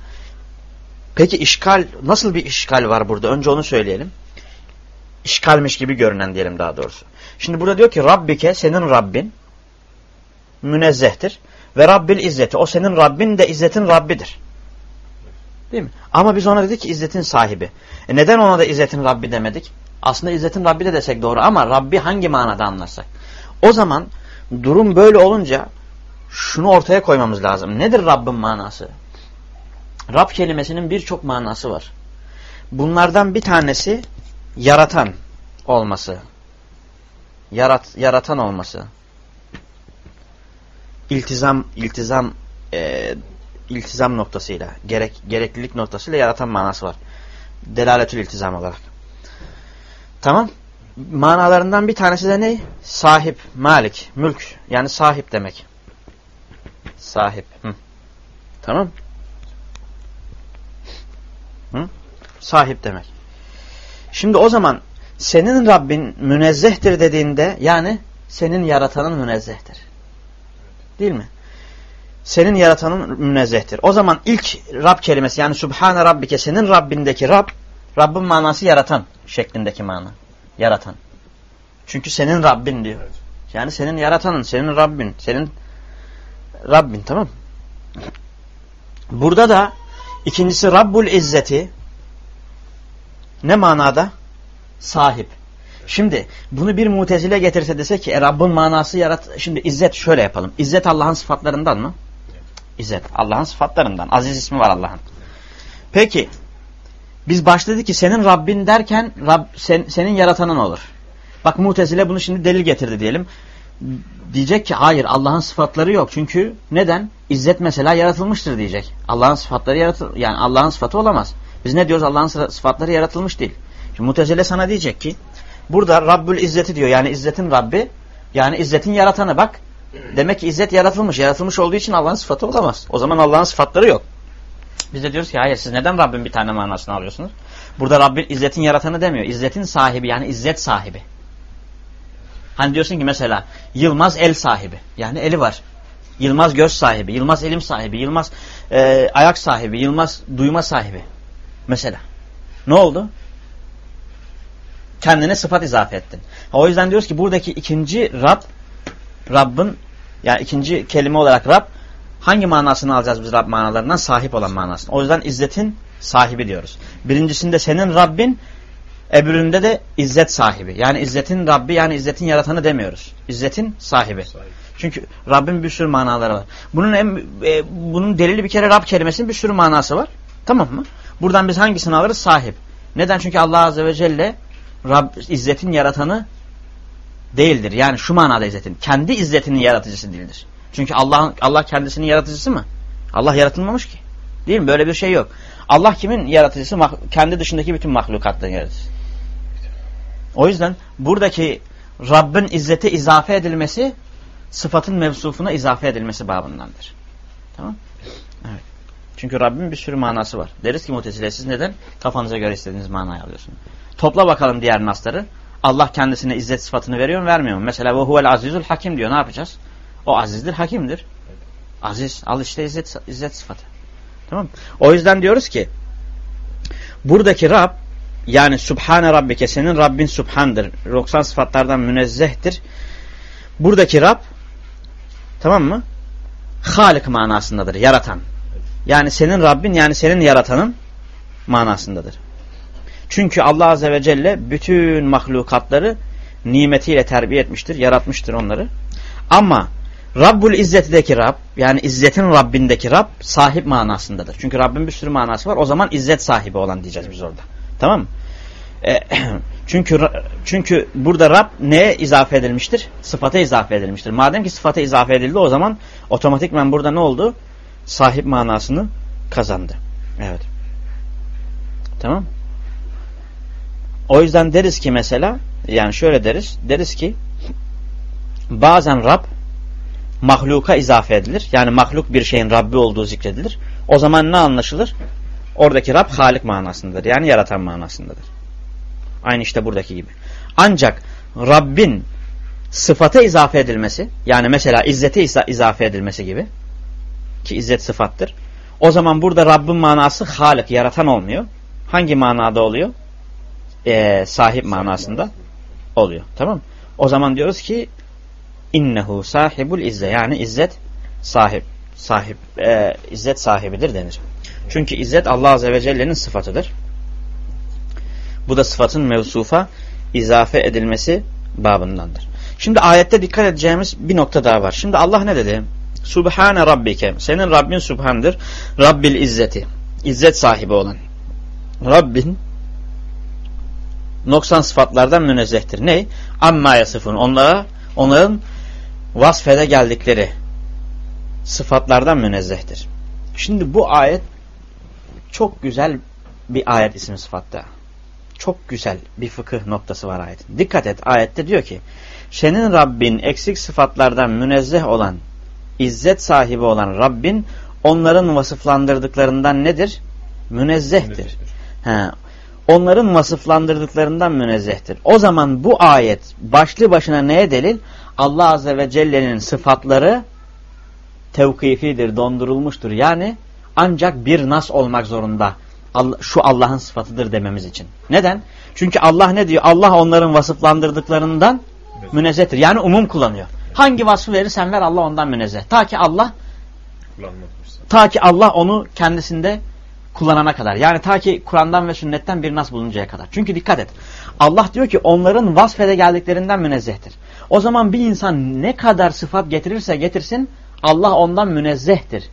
peki işgal, nasıl bir işgal var burada? Önce onu söyleyelim. İşgalmiş gibi görünen diyelim daha doğrusu. Şimdi burada diyor ki Rabbike senin Rabbin münezzehtir. Ve Rabbil izzeti. O senin Rabbin de izzetin Rabbidir. Değil mi? Ama biz ona dedik ki izzetin sahibi. E neden ona da izzetin Rabbi demedik? Aslında izzetin Rabbi de desek doğru ama Rabbi hangi manada anlarsak? O zaman durum böyle olunca şunu ortaya koymamız lazım. Nedir Rabbin manası? Rab kelimesinin birçok manası var. Bunlardan bir tanesi yaratan olması. Yarat, yaratan olması. İltizam, iltizam, e, iltizam noktasıyla, gerek, gereklilik noktasıyla yaratan manası var. Delaletül iltizam olarak. Tamam. Manalarından bir tanesi de ne? Sahip, malik, mülk. Yani sahip demek. Sahip. Hı. Tamam. Hı? Sahip demek. Şimdi o zaman senin Rabbin münezzehtir dediğinde yani senin yaratanın münezzehtir. Değil mi? Senin yaratanın münezzehtir. O zaman ilk Rab kelimesi yani Subhane Rabbike senin Rabbindeki Rab, Rabbin manası yaratan şeklindeki mana. Yaratan. Çünkü senin Rabbin diyor.
Evet.
Yani senin yaratanın, senin Rabbin, senin Rabbin tamam Burada da ikincisi Rabbul İzzeti ne manada? Sahip. Şimdi bunu bir mutezile getirse dese ki e, Rabbin manası yarat. Şimdi İzzet şöyle yapalım. İzzet Allah'ın sıfatlarından mı? İzzet Allah'ın sıfatlarından. Aziz ismi var Allah'ın. Peki biz başladık ki senin Rabbin derken Rab, sen, senin yaratanın olur. Bak mutezile bunu şimdi delil getirdi diyelim. Diyecek ki hayır Allah'ın sıfatları yok. Çünkü neden? İzzet mesela yaratılmıştır diyecek. Allah'ın sıfatları yaratıl yani Allah'ın sıfatı olamaz. Biz ne diyoruz? Allah'ın sıfatları yaratılmış değil. Şimdi mutezile sana diyecek ki burada Rabbül İzzeti diyor. Yani İzzet'in Rabbi yani İzzet'in yaratanı bak. Demek ki İzzet yaratılmış. Yaratılmış olduğu için Allah'ın sıfatı olamaz. O zaman Allah'ın sıfatları yok. Biz de diyoruz ki hayır siz neden Rabbin bir tane manasını alıyorsunuz? Burada Rabbin İzzet'in yaratanı demiyor. İzzet'in sahibi yani İzzet sahibi. Hani diyorsun ki mesela Yılmaz el sahibi. Yani eli var. Yılmaz göz sahibi, Yılmaz elim sahibi, Yılmaz e, ayak sahibi, Yılmaz duyma sahibi. Mesela. Ne oldu? Kendine sıfat izafe ettin. O yüzden diyoruz ki buradaki ikinci Rab, Rabbin yani ikinci kelime olarak Rab hangi manasını alacağız biz Rab manalarından? Sahip olan manasını. O yüzden izzetin sahibi diyoruz. Birincisinde senin Rabbin, öbüründe de izzet sahibi. Yani izzetin Rabbi yani izzetin yaratanı demiyoruz. İzzetin sahibi. sahibi. Çünkü Rabbin bir sürü manaları var. Bunun en, e, bunun delili bir kere Rab kelimesinin bir sürü manası var. Tamam mı? Buradan biz hangisini alırız? Sahip. Neden? Çünkü Allah Azze ve Celle Rab, izzetin yaratanı değildir. Yani şu manada izzetin. Kendi izzetinin yaratıcısı değildir. Çünkü Allah Allah kendisinin yaratıcısı mı? Allah yaratılmamış ki. Değil mi? Böyle bir şey yok. Allah kimin yaratıcısı? Kendi dışındaki bütün mahlukatların yaratıcısı. O yüzden buradaki Rabbin izzete izafe edilmesi sıfatın mevsufuna izafe edilmesi babındandır. Tamam Evet. Çünkü Rabbin bir sürü manası var. Deriz ki mutezile siz neden kafanıza göre istediğiniz manayı alıyorsunuz? Topla bakalım diğer nasları. Allah kendisine izzet sıfatını veriyor mu vermiyor mu? Mesela bu huvel azizul hakim diyor. Ne yapacağız? O azizdir, hakimdir. Aziz. Al işte izzet, izzet sıfatı. Tamam O yüzden diyoruz ki buradaki Rab yani Subhane Rabbike senin Rabbin Subhan'dır. 90 sıfatlardan münezzehtir. Buradaki Rab tamam mı? Halik manasındadır. Yaratan. Yani senin Rabbin yani senin yaratanın manasındadır. Çünkü Allah Azze ve Celle bütün mahlukatları nimetiyle terbiye etmiştir, yaratmıştır onları. Ama Rabbul İzzet'deki Rab yani İzzet'in Rabbindeki Rab sahip manasındadır. Çünkü Rabbin bir sürü manası var. O zaman İzzet sahibi olan diyeceğiz biz orada. Tamam mı? E, çünkü çünkü burada Rab neye izafe edilmiştir? Sıfata izafe edilmiştir. Madem ki sıfata izafe edildi o zaman otomatikmen burada ne oldu? Sahip manasını kazandı. Evet. Tamam O yüzden deriz ki mesela yani şöyle deriz. Deriz ki bazen Rab mahluka izafe edilir. Yani mahluk bir şeyin Rabbi olduğu zikredilir. O zaman ne anlaşılır? Oradaki Rab Halik manasındadır. Yani yaratan manasındadır. Aynı işte buradaki gibi. Ancak Rabbin sıfata izafe edilmesi yani mesela izzete izafe edilmesi gibi ki izzet sıfattır. O zaman burada Rabbin manası Halik, yaratan olmuyor. Hangi manada oluyor? Ee, sahip manasında oluyor. Tamam O zaman diyoruz ki innehu sahibul izze yani izzet sahip sahip e, izzet sahibidir denir. Çünkü izzet Allah azze ve celle'nin sıfatıdır. Bu da sıfatın mevsufa izafe edilmesi babındandır. Şimdi ayette dikkat edeceğimiz bir nokta daha var. Şimdi Allah ne dedi? Subhane Rabbike. Senin Rabbin Subhan'dır. Rabbil izzeti. İzzet sahibi olan. Rabbin noksan sıfatlardan münezzehtir. Ne? Amma yasıfun. Onlara, onların vasfede geldikleri sıfatlardan münezzehtir. Şimdi bu ayet çok güzel bir ayet isim sıfatta. Çok güzel bir fıkıh noktası var ayetin. Dikkat et ayette diyor ki senin Rabbin eksik sıfatlardan münezzeh olan izzet sahibi olan Rabbin onların vasıflandırdıklarından nedir? Münezzehtir. Münezzehtir. He, onların vasıflandırdıklarından münezzehtir. O zaman bu ayet başlı başına neye delil? Allah Azze ve Celle'nin sıfatları tevkifidir, dondurulmuştur. Yani ancak bir nas olmak zorunda. Şu Allah'ın sıfatıdır dememiz için. Neden? Çünkü Allah ne diyor? Allah onların vasıflandırdıklarından münezzehtir. Yani umum kullanıyor. Hangi vasfı verirsen ver Allah ondan münezzeh. Ta ki Allah ta ki Allah onu kendisinde kullanana kadar. Yani ta ki Kur'an'dan ve sünnetten bir nas bulununcaya kadar. Çünkü dikkat et. Allah diyor ki onların vasfede geldiklerinden münezzehtir. O zaman bir insan ne kadar sıfat getirirse getirsin Allah ondan münezzehtir.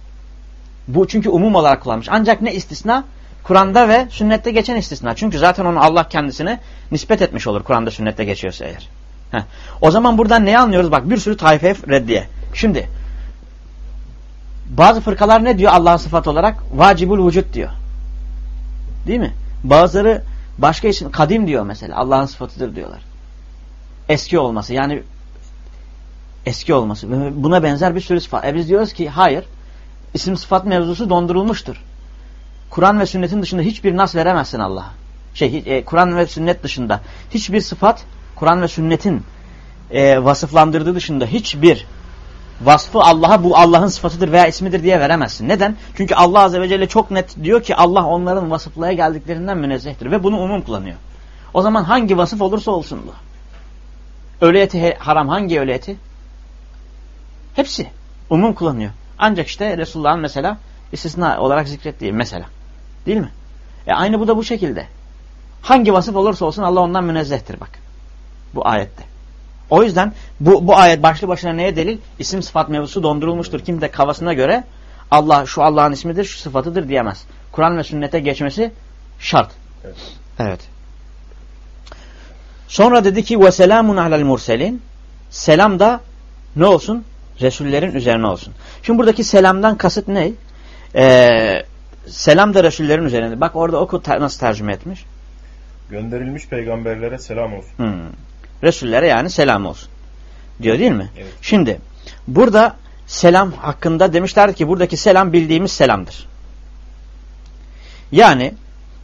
Bu çünkü umum olarak kullanmış. Ancak ne istisna? Kur'an'da ve sünnette geçen istisna. Çünkü zaten onu Allah kendisine nispet etmiş olur Kur'an'da sünnette geçiyorsa eğer. Heh. O zaman buradan neyi anlıyoruz? Bak bir sürü taife reddiye. Şimdi bazı fırkalar ne diyor Allah'ın sıfat olarak? Vacibul vücut diyor. Değil mi? Bazıları başka isim kadim diyor mesela. Allah'ın sıfatıdır diyorlar. Eski olması yani eski olması. Buna benzer bir sürü sıfat. E biz diyoruz ki hayır. İsim sıfat mevzusu dondurulmuştur. Kur'an ve sünnetin dışında hiçbir nas veremezsin Allah'a. Şey, e, Kur'an ve sünnet dışında hiçbir sıfat Kur'an ve sünnetin e, vasıflandırdığı dışında hiçbir vasfı Allah'a bu Allah'ın sıfatıdır veya ismidir diye veremezsin. Neden? Çünkü Allah Azze ve Celle çok net diyor ki Allah onların vasıflaya geldiklerinden münezzehtir ve bunu umum kullanıyor. O zaman hangi vasıf olursa olsun bu. Ölü eti haram hangi ölü eti? Hepsi umum kullanıyor. Ancak işte Resulullah'ın mesela istisna olarak zikrettiği mesela. Değil mi? E aynı bu da bu şekilde. Hangi vasıf olursa olsun Allah ondan münezzehtir bak. Bu ayette. O yüzden bu, bu ayet başlı başına neye delil? İsim sıfat mevzusu dondurulmuştur. Kim de kafasına göre Allah şu Allah'ın ismidir, şu sıfatıdır diyemez. Kur'an ve sünnete geçmesi şart.
Evet.
evet. Sonra dedi ki ve selamun alel murselin. Selam da ne olsun? Resullerin üzerine olsun. Şimdi buradaki selamdan kasıt ne? Ee, selam da Resullerin üzerine. Bak orada oku nasıl tercüme etmiş.
Gönderilmiş peygamberlere selam olsun.
Hmm. Resullere yani selam olsun. Diyor değil mi?
Evet.
Şimdi burada selam hakkında demişler ki buradaki selam bildiğimiz selamdır. Yani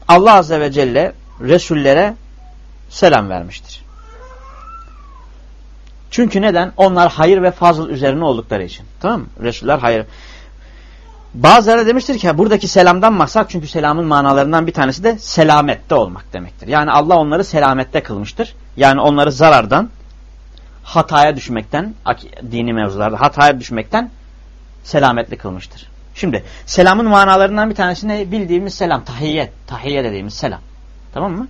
Allah Azze ve Celle Resullere selam vermiştir. Çünkü neden? Onlar hayır ve fazıl üzerine oldukları için. Tamam mı? Resuller hayır. Bazıları demiştir ki buradaki selamdan maksat çünkü selamın manalarından bir tanesi de selamette olmak demektir. Yani Allah onları selamette kılmıştır. Yani onları zarardan, hataya düşmekten, dini mevzularda hataya düşmekten selametli kılmıştır. Şimdi selamın manalarından bir tanesi ne? Bildiğimiz selam, tahiyye, tahiyye dediğimiz selam. Tamam mı?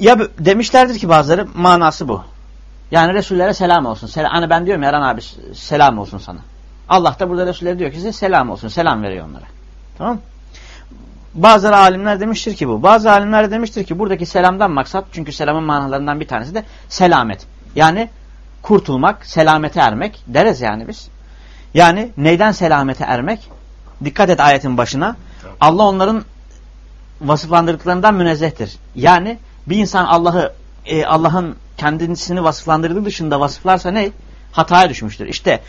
Ya demişlerdir ki bazıları manası bu. Yani Resullere selam olsun. Selam, hani ben diyorum ya abi selam olsun sana. Allah da burada Resulleri diyor ki size selam olsun. Selam veriyor onlara. Tamam Bazı alimler demiştir ki bu. Bazı alimler demiştir ki buradaki selamdan maksat çünkü selamın manalarından bir tanesi de selamet. Yani kurtulmak, selamete ermek deriz yani biz. Yani neyden selamete ermek? Dikkat et ayetin başına. Allah onların vasıflandırdıklarından münezzehtir. Yani bir insan Allah'ı e, Allah'ın kendisini vasıflandırdığı dışında vasıflarsa ne? Hataya düşmüştür. İşte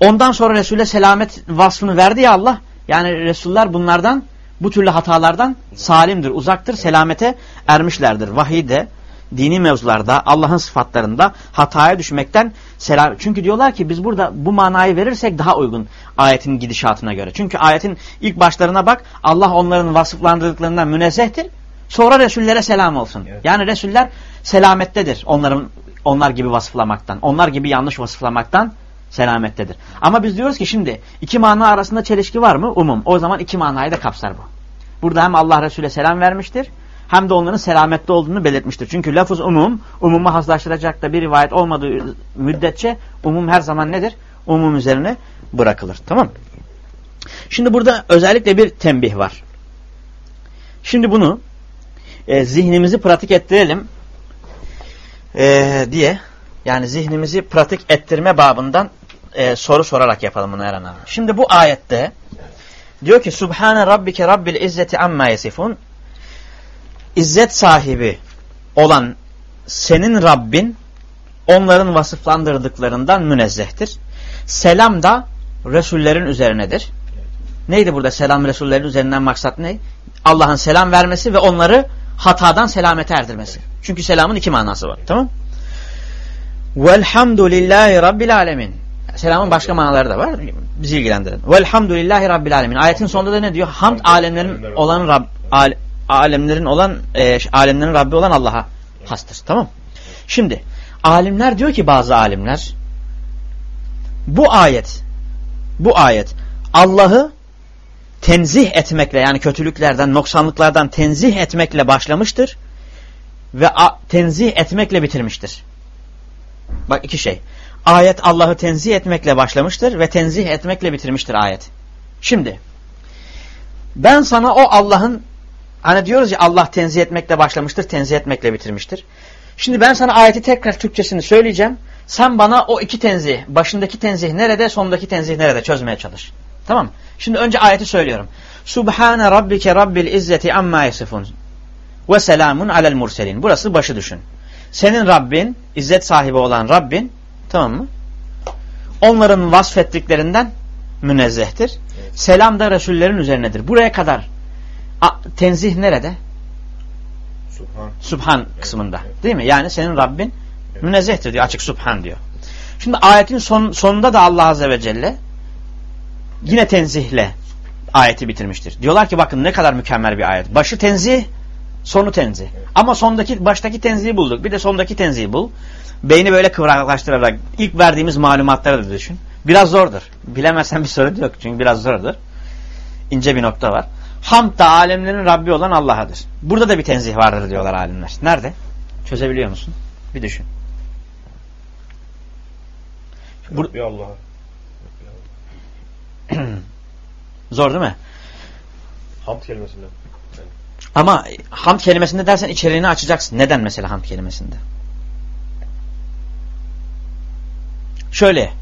ondan sonra Resul'e selamet vasfını verdi ya Allah. Yani Resuller bunlardan bu türlü hatalardan salimdir, uzaktır, selamete ermişlerdir. Vahiyde, dini mevzularda, Allah'ın sıfatlarında hataya düşmekten selam. Çünkü diyorlar ki biz burada bu manayı verirsek daha uygun ayetin gidişatına göre. Çünkü ayetin ilk başlarına bak Allah onların vasıflandırdıklarından münezzehtir. Sonra Resullere selam olsun. Evet. Yani Resuller selamettedir onların onlar gibi vasıflamaktan. Onlar gibi yanlış vasıflamaktan selamettedir. Ama biz diyoruz ki şimdi iki mana arasında çelişki var mı? Umum. O zaman iki manayı da kapsar bu. Burada hem Allah Resulü'ne selam vermiştir hem de onların selamette olduğunu belirtmiştir. Çünkü lafız umum, umumu haslaştıracak da bir rivayet olmadığı müddetçe umum her zaman nedir? Umum üzerine bırakılır. Tamam Şimdi burada özellikle bir tembih var. Şimdi bunu e, zihnimizi pratik ettirelim e, diye yani zihnimizi pratik ettirme babından e, soru sorarak yapalım bunu Eren abi. Şimdi bu ayette diyor ki Subhane Rabbike Rabbil İzzeti Amma Yesifun İzzet sahibi olan senin Rabbin onların vasıflandırdıklarından münezzehtir. Selam da Resullerin üzerinedir. Neydi burada selam Resullerin üzerinden maksat ne? Allah'ın selam vermesi ve onları hatadan selamete erdirmesi. Çünkü selamın iki manası var. Tamam Velhamdülillahi Rabbil Alemin. Selamın başka manaları da var. Bizi ilgilendiren. Velhamdülillahi Rabbil Alemin. Ayetin sonunda da ne diyor? Hamd alemlerin olan Rab, al, alemlerin olan e, alemlerin Rabbi olan Allah'a hastır. Tamam Şimdi alimler diyor ki bazı alimler bu ayet bu ayet Allah'ı tenzih etmekle yani kötülüklerden, noksanlıklardan tenzih etmekle başlamıştır ve tenzih etmekle bitirmiştir. Bak iki şey. Ayet Allah'ı tenzih etmekle başlamıştır ve tenzih etmekle bitirmiştir ayet. Şimdi ben sana o Allah'ın hani diyoruz ya Allah tenzih etmekle başlamıştır, tenzih etmekle bitirmiştir. Şimdi ben sana ayeti tekrar Türkçesini söyleyeceğim. Sen bana o iki tenzih, başındaki tenzih nerede, sondaki tenzih nerede çözmeye çalış. Tamam Şimdi önce ayeti söylüyorum. Subhane rabbike rabbil izzeti amma yasifun ve selamun alel murselin. Burası başı düşün. Senin Rabbin, izzet sahibi olan Rabbin, tamam mı? Onların vasfettiklerinden münezzehtir. Evet. Selam da Resullerin üzerinedir. Buraya kadar a, tenzih nerede? Subhan. Subhan kısmında. Evet. Değil mi? Yani senin Rabbin evet. münezzehtir diyor. Açık Subhan diyor. Şimdi ayetin son, sonunda da Allah Azze ve Celle yine tenzihle ayeti bitirmiştir. Diyorlar ki bakın ne kadar mükemmel bir ayet. Başı tenzih, sonu tenzih. Evet. Ama sondaki baştaki tenzihi bulduk. Bir de sondaki tenzihi bul. Beyni böyle kıvraklaştırarak ilk verdiğimiz malumatları da düşün. Biraz zordur. Bilemezsen bir sorun yok. Çünkü biraz zordur. İnce bir nokta var. Hamd da alemlerin Rabbi olan Allah'adır. Burada da bir tenzih vardır diyorlar alimler. Nerede? Çözebiliyor musun? Bir düşün.
Bur bir Allah'a.
Zor değil mi?
Hamd kelimesinden.
Ama hamd kelimesinde dersen içeriğini açacaksın. Neden mesela hamd kelimesinde? Şöyle.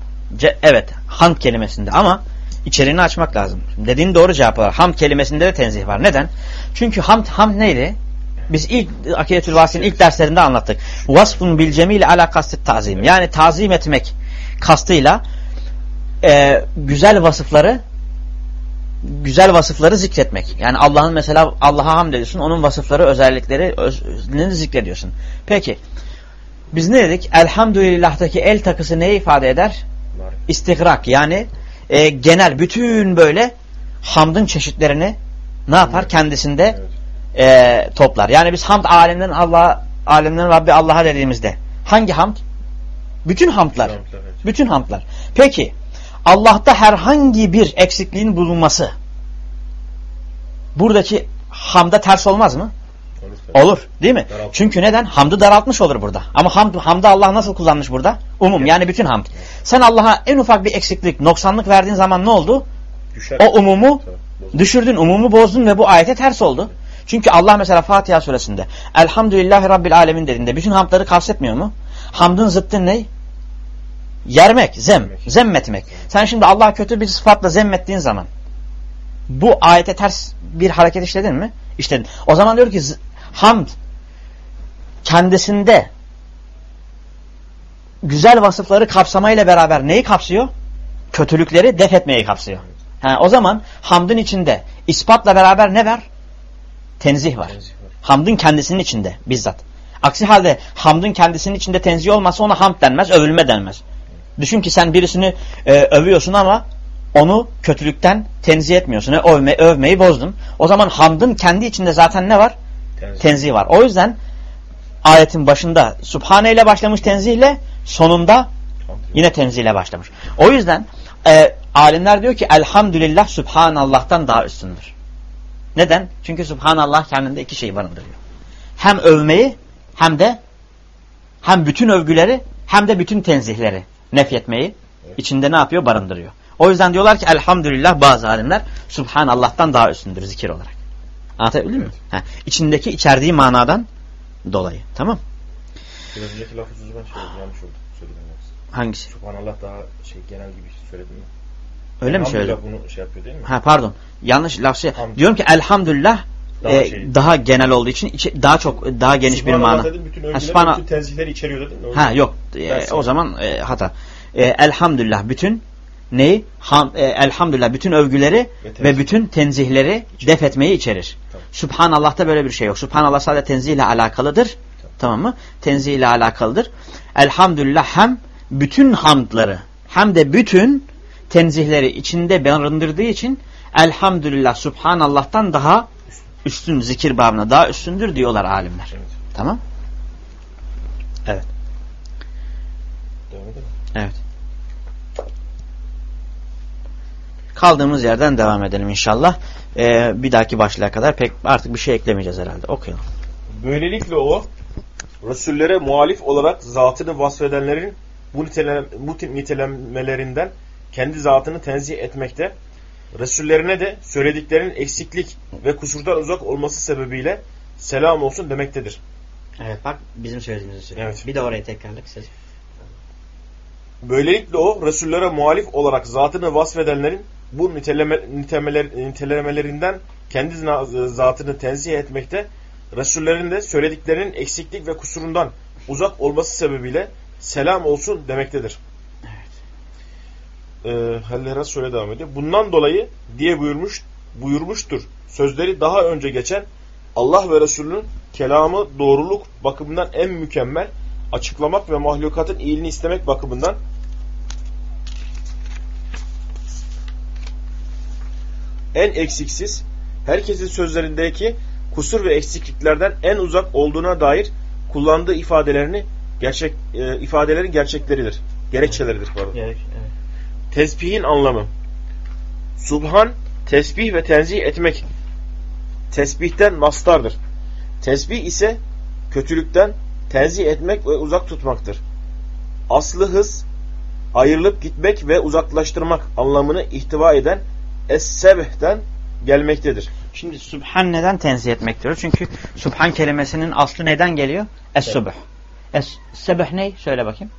evet hamd kelimesinde ama içeriğini açmak lazım. Dediğin doğru cevap var. Hamd kelimesinde de tenzih var. Neden? Çünkü hamd, hamd neydi? Biz ilk Akidetül Vasi'nin ilk derslerinde anlattık. Vasfun bil cemil ala kastit tazim. Yani tazim etmek kastıyla e, güzel vasıfları güzel vasıfları zikretmek. Yani Allah'ın mesela Allah'a hamd ediyorsun. Onun vasıfları, özellikleri özlerini zikrediyorsun. Peki biz ne dedik? Elhamdülillah'taki el takısı ne ifade eder? İstigrak yani e, genel bütün böyle hamdın çeşitlerini ne yapar? Kendisinde e, toplar. Yani biz hamd alemden Allah alemden Rabbi Allah'a dediğimizde hangi hamd? Bütün hamdlar. Bütün hamdlar. Peki Allah'ta herhangi bir eksikliğin bulunması buradaki hamda ters olmaz mı? Olur, olur değil mi? Daraltmış. Çünkü neden? Hamdı daraltmış olur burada. Ama hamd, hamdı Allah nasıl kullanmış burada? Umum yani bütün hamd. Sen Allah'a en ufak bir eksiklik, noksanlık verdiğin zaman ne oldu? Düşer. O umumu düşürdün, umumu bozdun ve bu ayete ters oldu. Çünkü Allah mesela Fatiha suresinde Elhamdülillahi Rabbil Alemin dediğinde bütün hamdları kastetmiyor mu? Hamdın zıttı ne? Yermek, zem, zemmetmek. Sen şimdi Allah'a kötü bir sıfatla zemmettiğin zaman bu ayete ters bir hareket işledin mi? İşledin. O zaman diyor ki hamd kendisinde güzel vasıfları kapsamayla beraber neyi kapsıyor? Kötülükleri def etmeyi kapsıyor. Ha, o zaman hamdın içinde ispatla beraber ne var? Tenzih var. Hamdın kendisinin içinde bizzat. Aksi halde hamdın kendisinin içinde tenzih olmasa ona hamd denmez, övülme denmez. Düşün ki sen birisini e, övüyorsun ama onu kötülükten tenzih etmiyorsun. E, övme, övmeyi bozdun. O zaman hamdın kendi içinde zaten ne var? Tenzih, tenzih var. O yüzden ayetin başında Subhane ile başlamış tenzihle sonunda yine tenzihle başlamış. O yüzden e, alimler diyor ki elhamdülillah Subhanallah'tan daha üstündür. Neden? Çünkü Subhanallah kendinde iki şey barındırıyor. Hem övmeyi hem de hem bütün övgüleri hem de bütün tenzihleri nefyetmeyi içinde ne yapıyor? Barındırıyor. O yüzden diyorlar ki elhamdülillah bazı alimler Subhanallah'tan daha üstündür zikir olarak. Anlatabildim evet. mi? Ha, içindeki içerdiği manadan dolayı. Tamam
Biraz önceki lafızı ben söyledim. Yanlış oldu. Söyledim.
Hangisi?
Subhanallah daha şey genel gibi söyledim mi?
Öyle mi söyledim?
bunu şey yapıyor değil mi?
Ha pardon. Yanlış laf şey. Hamd. Diyorum ki elhamdülillah daha, e, şey. daha genel olduğu için içi, daha çok daha geniş bir mana.
Dedim, bütün övgüler, Subhana... bütün tenzihleri içeriyor dedin?
Ha yok. E, o zaman e, hata. E, elhamdülillah bütün neyi? Ham, e, elhamdülillah bütün övgüleri ve, ve bütün tenzihleri İçin. def etmeyi içerir. Tamam. Subhanallah'ta böyle bir şey yok. Subhanallah sadece tenzihle alakalıdır. Tamam. tamam mı? Tenzihle alakalıdır. Elhamdülillah hem bütün hamdları hem de bütün tenzihleri içinde barındırdığı için elhamdülillah subhanallah'tan daha üstün zikir babına daha üstündür diyorlar alimler. Evet. Tamam? Evet. Evet. Kaldığımız yerden devam edelim inşallah. Ee, bir dahaki başlığa kadar pek artık bir şey eklemeyeceğiz herhalde. Okuyalım.
Böylelikle o Resullere muhalif olarak zatını vasfedenlerin bu, nitelem, bu nitelenmelerinden kendi zatını tenzih etmekte, Resullerine de söylediklerinin eksiklik ve kusurdan uzak olması sebebiyle selam olsun demektedir.
Evet bak bizim söylediğimizi söylüyor. Evet. Bir de orayı tekrarla kısaca.
Böylelikle o Resullere muhalif olarak zatını vasfedenlerin bu niteleme, nitemeler, nitelemelerinden kendi zatını tenzih etmekte, Resullerin de söylediklerinin eksiklik ve kusurundan uzak olması sebebiyle selam olsun demektedir. Evet. Ee, Halleras şöyle devam ediyor. Bundan dolayı diye buyurmuş buyurmuştur. Sözleri daha önce geçen Allah ve Resulünün kelamı doğruluk bakımından en mükemmel, açıklamak ve mahlukatın iyiliğini istemek bakımından en eksiksiz, herkesin sözlerindeki kusur ve eksikliklerden en uzak olduğuna dair kullandığı ifadelerini gerçek e, ifadelerin gerçekleridir. Gerekçeleridir pardon. Gerek. Tesbihin anlamı. Subhan tesbih ve tenzih etmek tesbihten mastardır. Tesbih ise kötülükten tenzih etmek ve uzak tutmaktır. Aslı hız, ayrılıp gitmek ve uzaklaştırmak anlamını ihtiva eden es-sebh'ten gelmektedir.
Şimdi Subhan neden tenzih etmek diyoruz? Çünkü Subhan kelimesinin aslı neden geliyor? Es-subuh. Es-sebh ne? Söyle bakayım.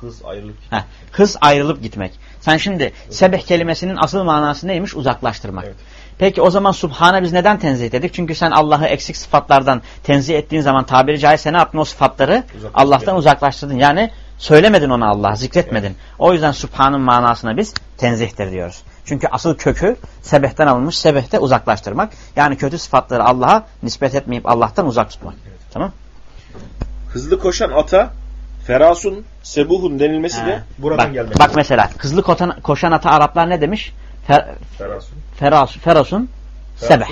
Hız ayrılıp
Heh, hız ayrılıp gitmek. Sen şimdi sebeh kelimesinin asıl manası neymiş? Uzaklaştırmak.
Evet.
Peki o zaman Subhan'a biz neden tenzih dedik? Çünkü sen Allah'ı eksik sıfatlardan tenzih ettiğin zaman tabiri caizse ne yaptın? O sıfatları. Allah'tan uzaklaştırdın. Yani söylemedin ona Allah, zikretmedin. O yüzden Subhan'ın manasına biz tenzihtir diyoruz. Çünkü asıl kökü sebehten alınmış, sebehte uzaklaştırmak. Yani kötü sıfatları Allah'a nispet etmeyip Allah'tan uzak tutmak. Tamam?
Hızlı koşan ata ferasun, sebuhun denilmesi de
He.
buradan
bak,
gelmektedir.
Bak mesela hızlı koşan, koşan ata Araplar ne demiş? Fer,
Ferasun,
feras, ferasun sebeh.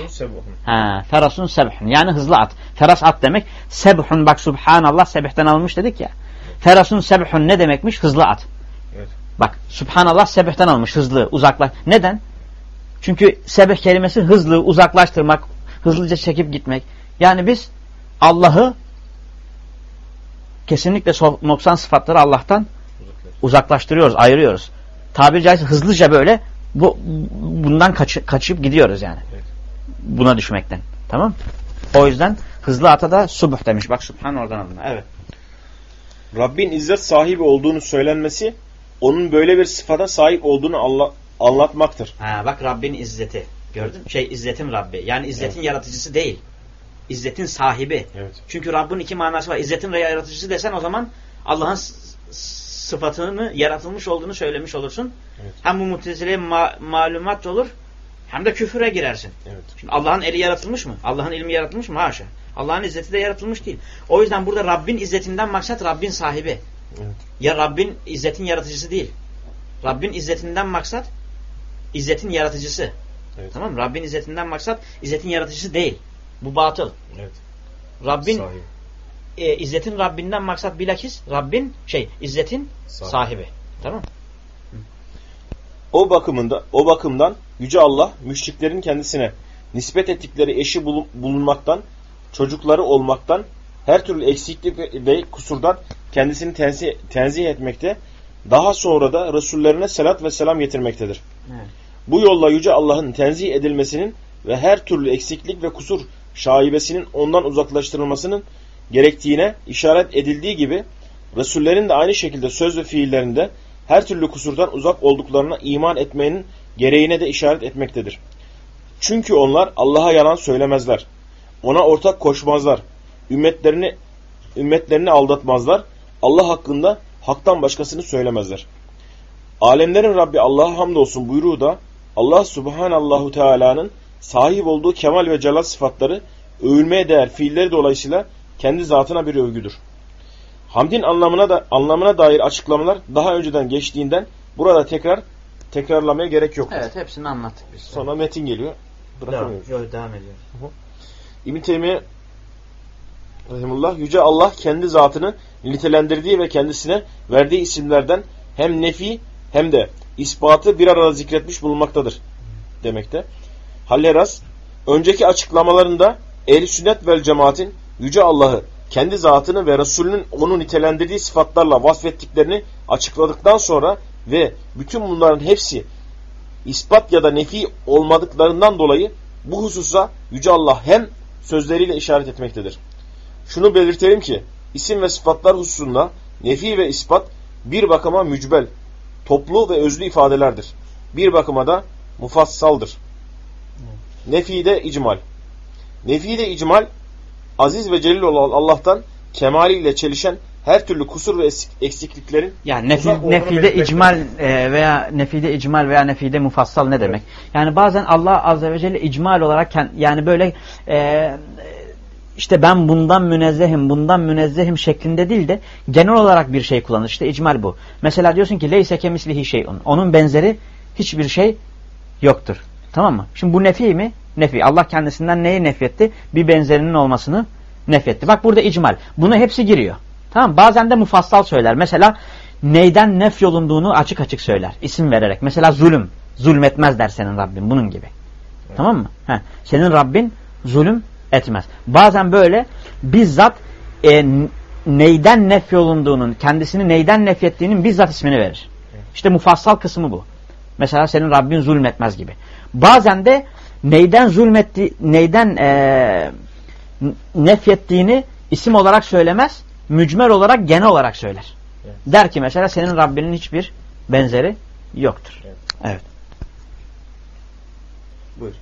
Ha, ferasun sebhun. Yani hızlı at. Feras at demek. Sebhun bak subhanallah sebehten alınmış dedik ya. Ferasun sebhun ne demekmiş? Hızlı at.
Evet.
Bak subhanallah sebehten almış hızlı uzaklaş. Neden? Çünkü sebeh kelimesi hızlı uzaklaştırmak, hızlıca çekip gitmek. Yani biz Allah'ı kesinlikle so- noksan sıfatları Allah'tan uzaklaştırıyoruz, ayırıyoruz. Tabiri caizse hızlıca böyle bu bundan kaçı- kaçıp gidiyoruz yani.
Evet.
Buna düşmekten. Tamam? O yüzden hızlı ata da subuh demiş. Bak subhan oradan alın. Evet.
Rabbin izzet sahibi olduğunu söylenmesi onun böyle bir sıfata sahip olduğunu anla- anlatmaktır.
Ha, bak Rabbin izzeti. Gördün mü? Şey izzetin Rabbi. Yani izzetin yaratıcısı değil. İzzetin sahibi.
Evet.
Çünkü Rabbin iki manası var. İzzetin yaratıcısı desen o zaman Allah'ın sıfatını yaratılmış olduğunu söylemiş olursun.
Evet.
Hem bu mutezileye ma malumat olur hem de küfüre girersin.
Evet.
Şimdi Allah'ın eli yaratılmış mı? Allah'ın ilmi yaratılmış mı? Haşa. Allah'ın izzeti de yaratılmış değil. O yüzden burada Rabbin izzetinden maksat Rabbin sahibi.
Evet.
Ya Rabbin izzetin yaratıcısı değil. Rabbin izzetinden maksat izzetin yaratıcısı.
Evet.
Tamam mı? Rabbin izzetinden maksat izzetin yaratıcısı değil. Bu batıl.
Evet.
Rabbin
Sahibi.
e, izzetin Rabbinden maksat bilakis Rabbin şey izzetin
Sahibi.
sahibi. Tamam?
O bakımında, o bakımdan Yüce Allah müşriklerin kendisine nispet ettikleri eşi bulun- bulunmaktan, çocukları olmaktan, her türlü eksiklik ve- ve kusurdan kendisini tenzih, tenzih etmekte, daha sonra da Resullerine selat ve selam getirmektedir.
Evet.
Bu yolla Yüce Allah'ın tenzih edilmesinin ve her türlü eksiklik ve kusur şaibesinin ondan uzaklaştırılmasının gerektiğine işaret edildiği gibi Resullerin de aynı şekilde söz ve fiillerinde her türlü kusurdan uzak olduklarına iman etmenin gereğine de işaret etmektedir. Çünkü onlar Allah'a yalan söylemezler. Ona ortak koşmazlar. Ümmetlerini ümmetlerini aldatmazlar. Allah hakkında haktan başkasını söylemezler. Alemlerin Rabbi Allah'a hamdolsun buyruğu da Allah Subhanallahu Teala'nın sahip olduğu kemal ve celal sıfatları övülmeye değer fiilleri dolayısıyla kendi zatına bir övgüdür. Hamdin anlamına da anlamına dair açıklamalar daha önceden geçtiğinden burada tekrar tekrarlamaya gerek yok.
Evet hepsini anlattık biz.
Sonra metin geliyor.
devam,
Bırakamıyoruz.
yok, devam ediyor.
İbn Teymiye Rahimullah Yüce Allah kendi zatını nitelendirdiği ve kendisine verdiği isimlerden hem nefi hem de ispatı bir arada zikretmiş bulunmaktadır demekte. Halleras önceki açıklamalarında ehl sünnet vel cemaatin Yüce Allah'ı kendi zatını ve Resulünün onu nitelendirdiği sıfatlarla vasfettiklerini açıkladıktan sonra ve bütün bunların hepsi ispat ya da nefi olmadıklarından dolayı bu hususa Yüce Allah hem sözleriyle işaret etmektedir. Şunu belirtelim ki isim ve sıfatlar hususunda nefi ve ispat bir bakıma mücbel, toplu ve özlü ifadelerdir. Bir bakıma da mufassaldır. Nefi de icmal. Nefi de icmal aziz ve celil olan Allah'tan kemaliyle çelişen her türlü kusur ve eksikliklerin
Yani nefi, nefide icmal e, veya nefide icmal veya nefide mufassal ne demek? Yani bazen Allah azze ve celle icmal olarak yani böyle e, işte ben bundan münezzehim, bundan münezzehim şeklinde değil de genel olarak bir şey kullanır. İşte icmal bu. Mesela diyorsun ki leyse kemislihi şeyun. Onun benzeri hiçbir şey yoktur. Tamam mı? Şimdi bu nefi mi? Nefi. Allah kendisinden neyi nefretti? Bir benzerinin olmasını nefretti. Bak burada icmal. Buna hepsi giriyor. Tamam Bazen de mufassal söyler. Mesela neyden nef yolunduğunu açık açık söyler. İsim vererek. Mesela zulüm. Zulmetmez der senin Rabbin. Bunun gibi. Tamam mı? Heh. Senin Rabbin zulüm etmez. Bazen böyle bizzat e, neyden nefyolunduğunun, kendisini neyden nefyettiğinin bizzat ismini verir. İşte mufassal kısmı bu. Mesela senin Rabbin zulmetmez gibi. Bazen de neyden zulmetti, neyden e, nefyettiğini isim olarak söylemez, mücmer olarak genel olarak söyler. Evet. Der ki mesela senin Rabbinin hiçbir benzeri yoktur. Evet. evet.
Buyur.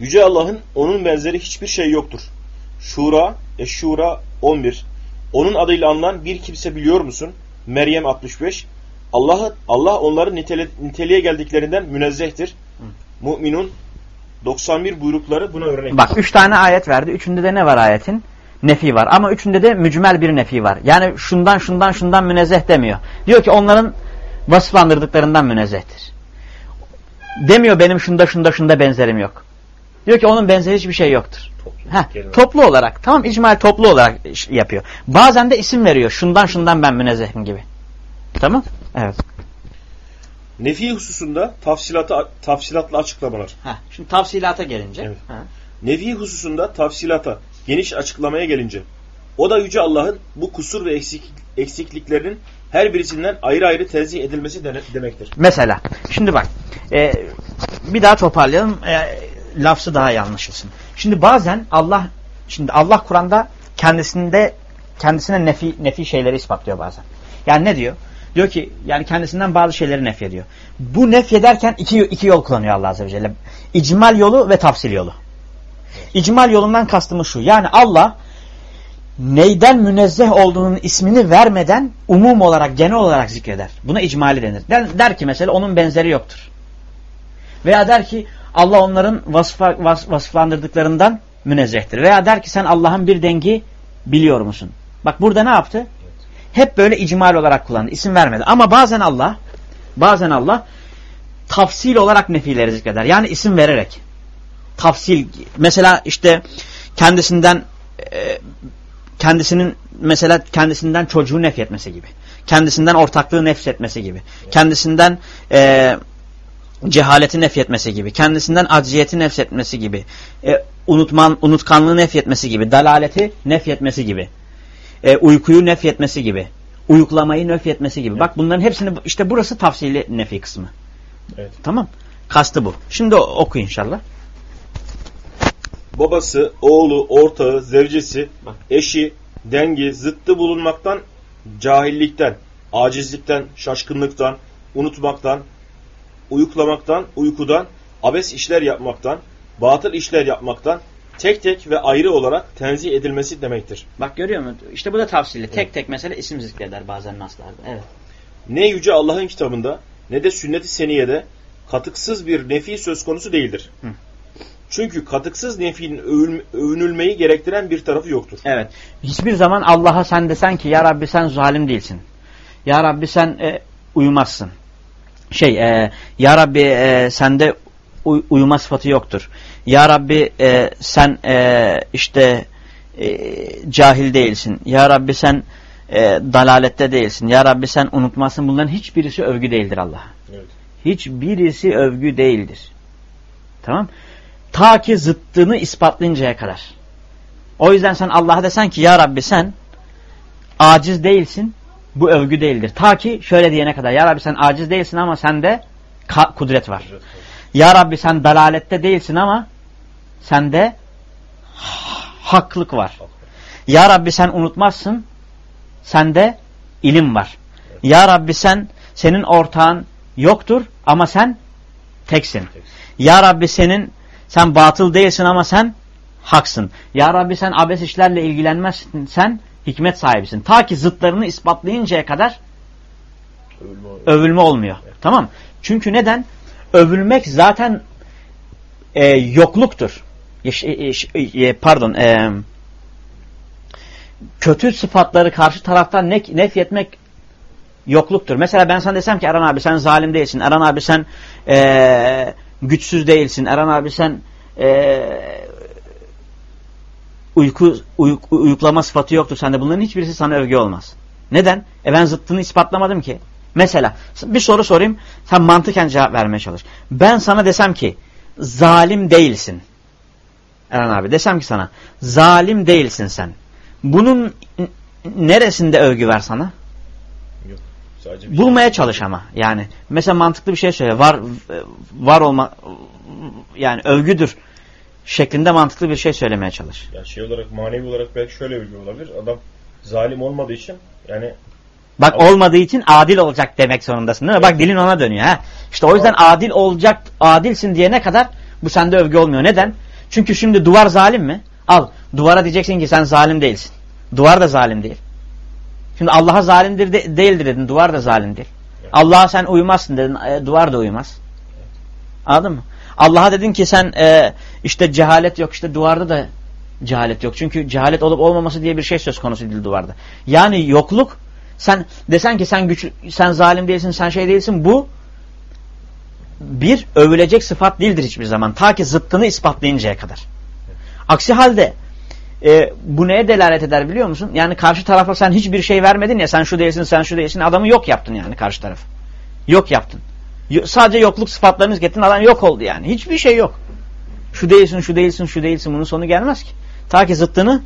Yüce Allah'ın onun benzeri hiçbir şey yoktur. Şura, Eşşura 11. Onun adıyla anılan bir kimse biliyor musun? Meryem 65. Allah Allah onların nitele, niteliğe geldiklerinden münezzehtir. Müminun 91 buyrukları buna örnek.
Bak üç tane ayet verdi. Üçünde de ne var ayetin? Nefi var. Ama üçünde de mücmel bir nefi var. Yani şundan şundan şundan münezzeh demiyor. Diyor ki onların vasıflandırdıklarından münezzehtir. Demiyor benim şunda şunda şunda benzerim yok. Diyor ki onun benzeri hiçbir şey yoktur. Toplu, Heh, toplu olarak. Tamam icmal toplu olarak yapıyor. Bazen de isim veriyor. Şundan şundan ben münezzehim gibi. Tamam? Evet.
Nefi hususunda tafsilata, tafsilatlı açıklamalar.
Heh, şimdi tafsilata gelince. Evet.
Nefi hususunda tafsilata, geniş açıklamaya gelince. O da Yüce Allah'ın bu kusur ve eksik, eksikliklerinin her birisinden ayrı ayrı tenzih edilmesi demektir.
Mesela, şimdi bak, e, bir daha toparlayalım, e, lafzı daha iyi anlaşılsın. Şimdi bazen Allah, şimdi Allah Kur'an'da kendisinde, kendisine nefi, nefi şeyleri ispatlıyor bazen. Yani ne diyor? Diyor ki yani kendisinden bazı şeyleri nefyediyor. Bu nefyederken iki, iki yol kullanıyor Allah Azze ve Celle. İcmal yolu ve tafsil yolu. İcmal yolundan kastımız şu. Yani Allah neyden münezzeh olduğunun ismini vermeden umum olarak, genel olarak zikreder. Buna icmali denir. Der, der ki mesela onun benzeri yoktur. Veya der ki Allah onların vasıfa, vas, vasıflandırdıklarından münezzehtir. Veya der ki sen Allah'ın bir dengi biliyor musun? Bak burada ne yaptı? Hep böyle icmal olarak kullandı. İsim vermedi. Ama bazen Allah bazen Allah tafsil olarak nefileri zikreder. Yani isim vererek. Tafsil. Mesela işte kendisinden e, kendisinin mesela kendisinden çocuğu nefretmesi gibi. Kendisinden ortaklığı nefretmesi gibi. Kendisinden e, cehaleti nefretmesi gibi. Kendisinden acziyeti nefretmesi gibi. E, unutman, unutkanlığı nefretmesi gibi. Dalaleti nefretmesi gibi e, uykuyu nefyetmesi gibi. Uyuklamayı nefyetmesi gibi. Evet. Bak bunların hepsini işte burası tafsili nefi kısmı. Evet. Tamam. Kastı bu. Şimdi oku inşallah.
Babası, oğlu, ortağı, zevcesi, eşi, dengi, zıttı bulunmaktan, cahillikten, acizlikten, şaşkınlıktan, unutmaktan, uyuklamaktan, uykudan, abes işler yapmaktan, batıl işler yapmaktan, tek tek ve ayrı olarak tenzih edilmesi demektir.
Bak görüyor musun? İşte bu da tavsiyeli. Tek tek mesela isim zikreder bazen naslarda. Evet.
Ne yüce Allah'ın kitabında ne de sünnet-i seniyede katıksız bir nefi söz konusu değildir. Hı. Çünkü katıksız nefinin övünülmeyi gerektiren bir tarafı yoktur.
Evet. Hiçbir zaman Allah'a sen desen ki ya Rabbi sen zalim değilsin. Ya Rabbi sen e, uyumazsın. Şey e, ya Rabbi e, sende uy uyuma sıfatı yoktur. Ya Rabbi e, sen e, işte e, cahil değilsin. Ya Rabbi sen e, dalalette değilsin. Ya Rabbi sen unutmazsın. Bunların hiçbirisi övgü değildir Allah'a. Evet. Hiçbirisi övgü değildir. Tamam Ta ki zıttını ispatlayıncaya kadar. O yüzden sen Allah'a desen ki Ya Rabbi sen aciz değilsin. Bu övgü değildir. Ta ki şöyle diyene kadar. Ya Rabbi sen aciz değilsin ama sende kudret var. Ya Rabbi sen dalalette değilsin ama sende haklık var. Ya Rabbi sen unutmazsın, sende ilim var. Ya Rabbi sen, senin ortağın yoktur ama sen teksin. Ya Rabbi senin, sen batıl değilsin ama sen haksın. Ya Rabbi sen abes işlerle ilgilenmezsin, sen hikmet sahibisin. Ta ki zıtlarını ispatlayıncaya kadar övülme, övülme olmuyor. Evet. Tamam Çünkü neden? Övülmek zaten e, yokluktur. E, pardon e, kötü sıfatları karşı taraftan ne, nefyetmek yokluktur. Mesela ben sana desem ki Eren abi sen zalim değilsin. Eren abi sen e, güçsüz değilsin. Eren abi sen e, uyku, uyku, uyuklama sıfatı yoktur sende. Bunların hiçbirisi sana övgü olmaz. Neden? E ben zıttını ispatlamadım ki. Mesela bir soru sorayım. Sen mantıken cevap vermeye çalış. Ben sana desem ki zalim değilsin. Eren abi desem ki sana zalim değilsin sen. Bunun neresinde övgü ver sana?
Yok. Sadece bir
Bulmaya
şey.
çalış ama. Yani mesela mantıklı bir şey söyle. Var var olma yani övgüdür şeklinde mantıklı bir şey söylemeye çalış.
Yani şey olarak manevi olarak belki şöyle bir olabilir. Adam zalim olmadığı için yani
Bak
Ama-
olmadığı için adil olacak demek zorundasın değil mi? Bak dilin ona dönüyor ha. İşte o yüzden adil olacak, adilsin diye ne kadar bu sende övgü olmuyor. Neden? Çünkü şimdi duvar zalim mi? Al duvara diyeceksin ki sen zalim değilsin. Duvar da zalim değil. Şimdi Allah'a zalimdir de, değildir dedin. Duvar da zalim değil. Allah'a sen uymazsın dedin. e, duvar da uymaz. Anladın mı? Allah'a dedin ki sen e, işte cehalet yok. işte duvarda da cehalet yok. Çünkü cehalet olup olmaması diye bir şey söz konusu değil duvarda. Yani yokluk sen desen ki sen güç sen zalim değilsin, sen şey değilsin. Bu bir övülecek sıfat değildir hiçbir zaman. Ta ki zıttını ispatlayıncaya kadar. Aksi halde e, bu neye delalet eder biliyor musun? Yani karşı tarafa sen hiçbir şey vermedin ya sen şu değilsin sen şu değilsin adamı yok yaptın yani karşı tarafı. Yok yaptın. Yo- sadece yokluk sıfatlarını getirdin adam yok oldu yani. Hiçbir şey yok. Şu değilsin şu değilsin şu değilsin bunun sonu gelmez ki. Ta ki zıttını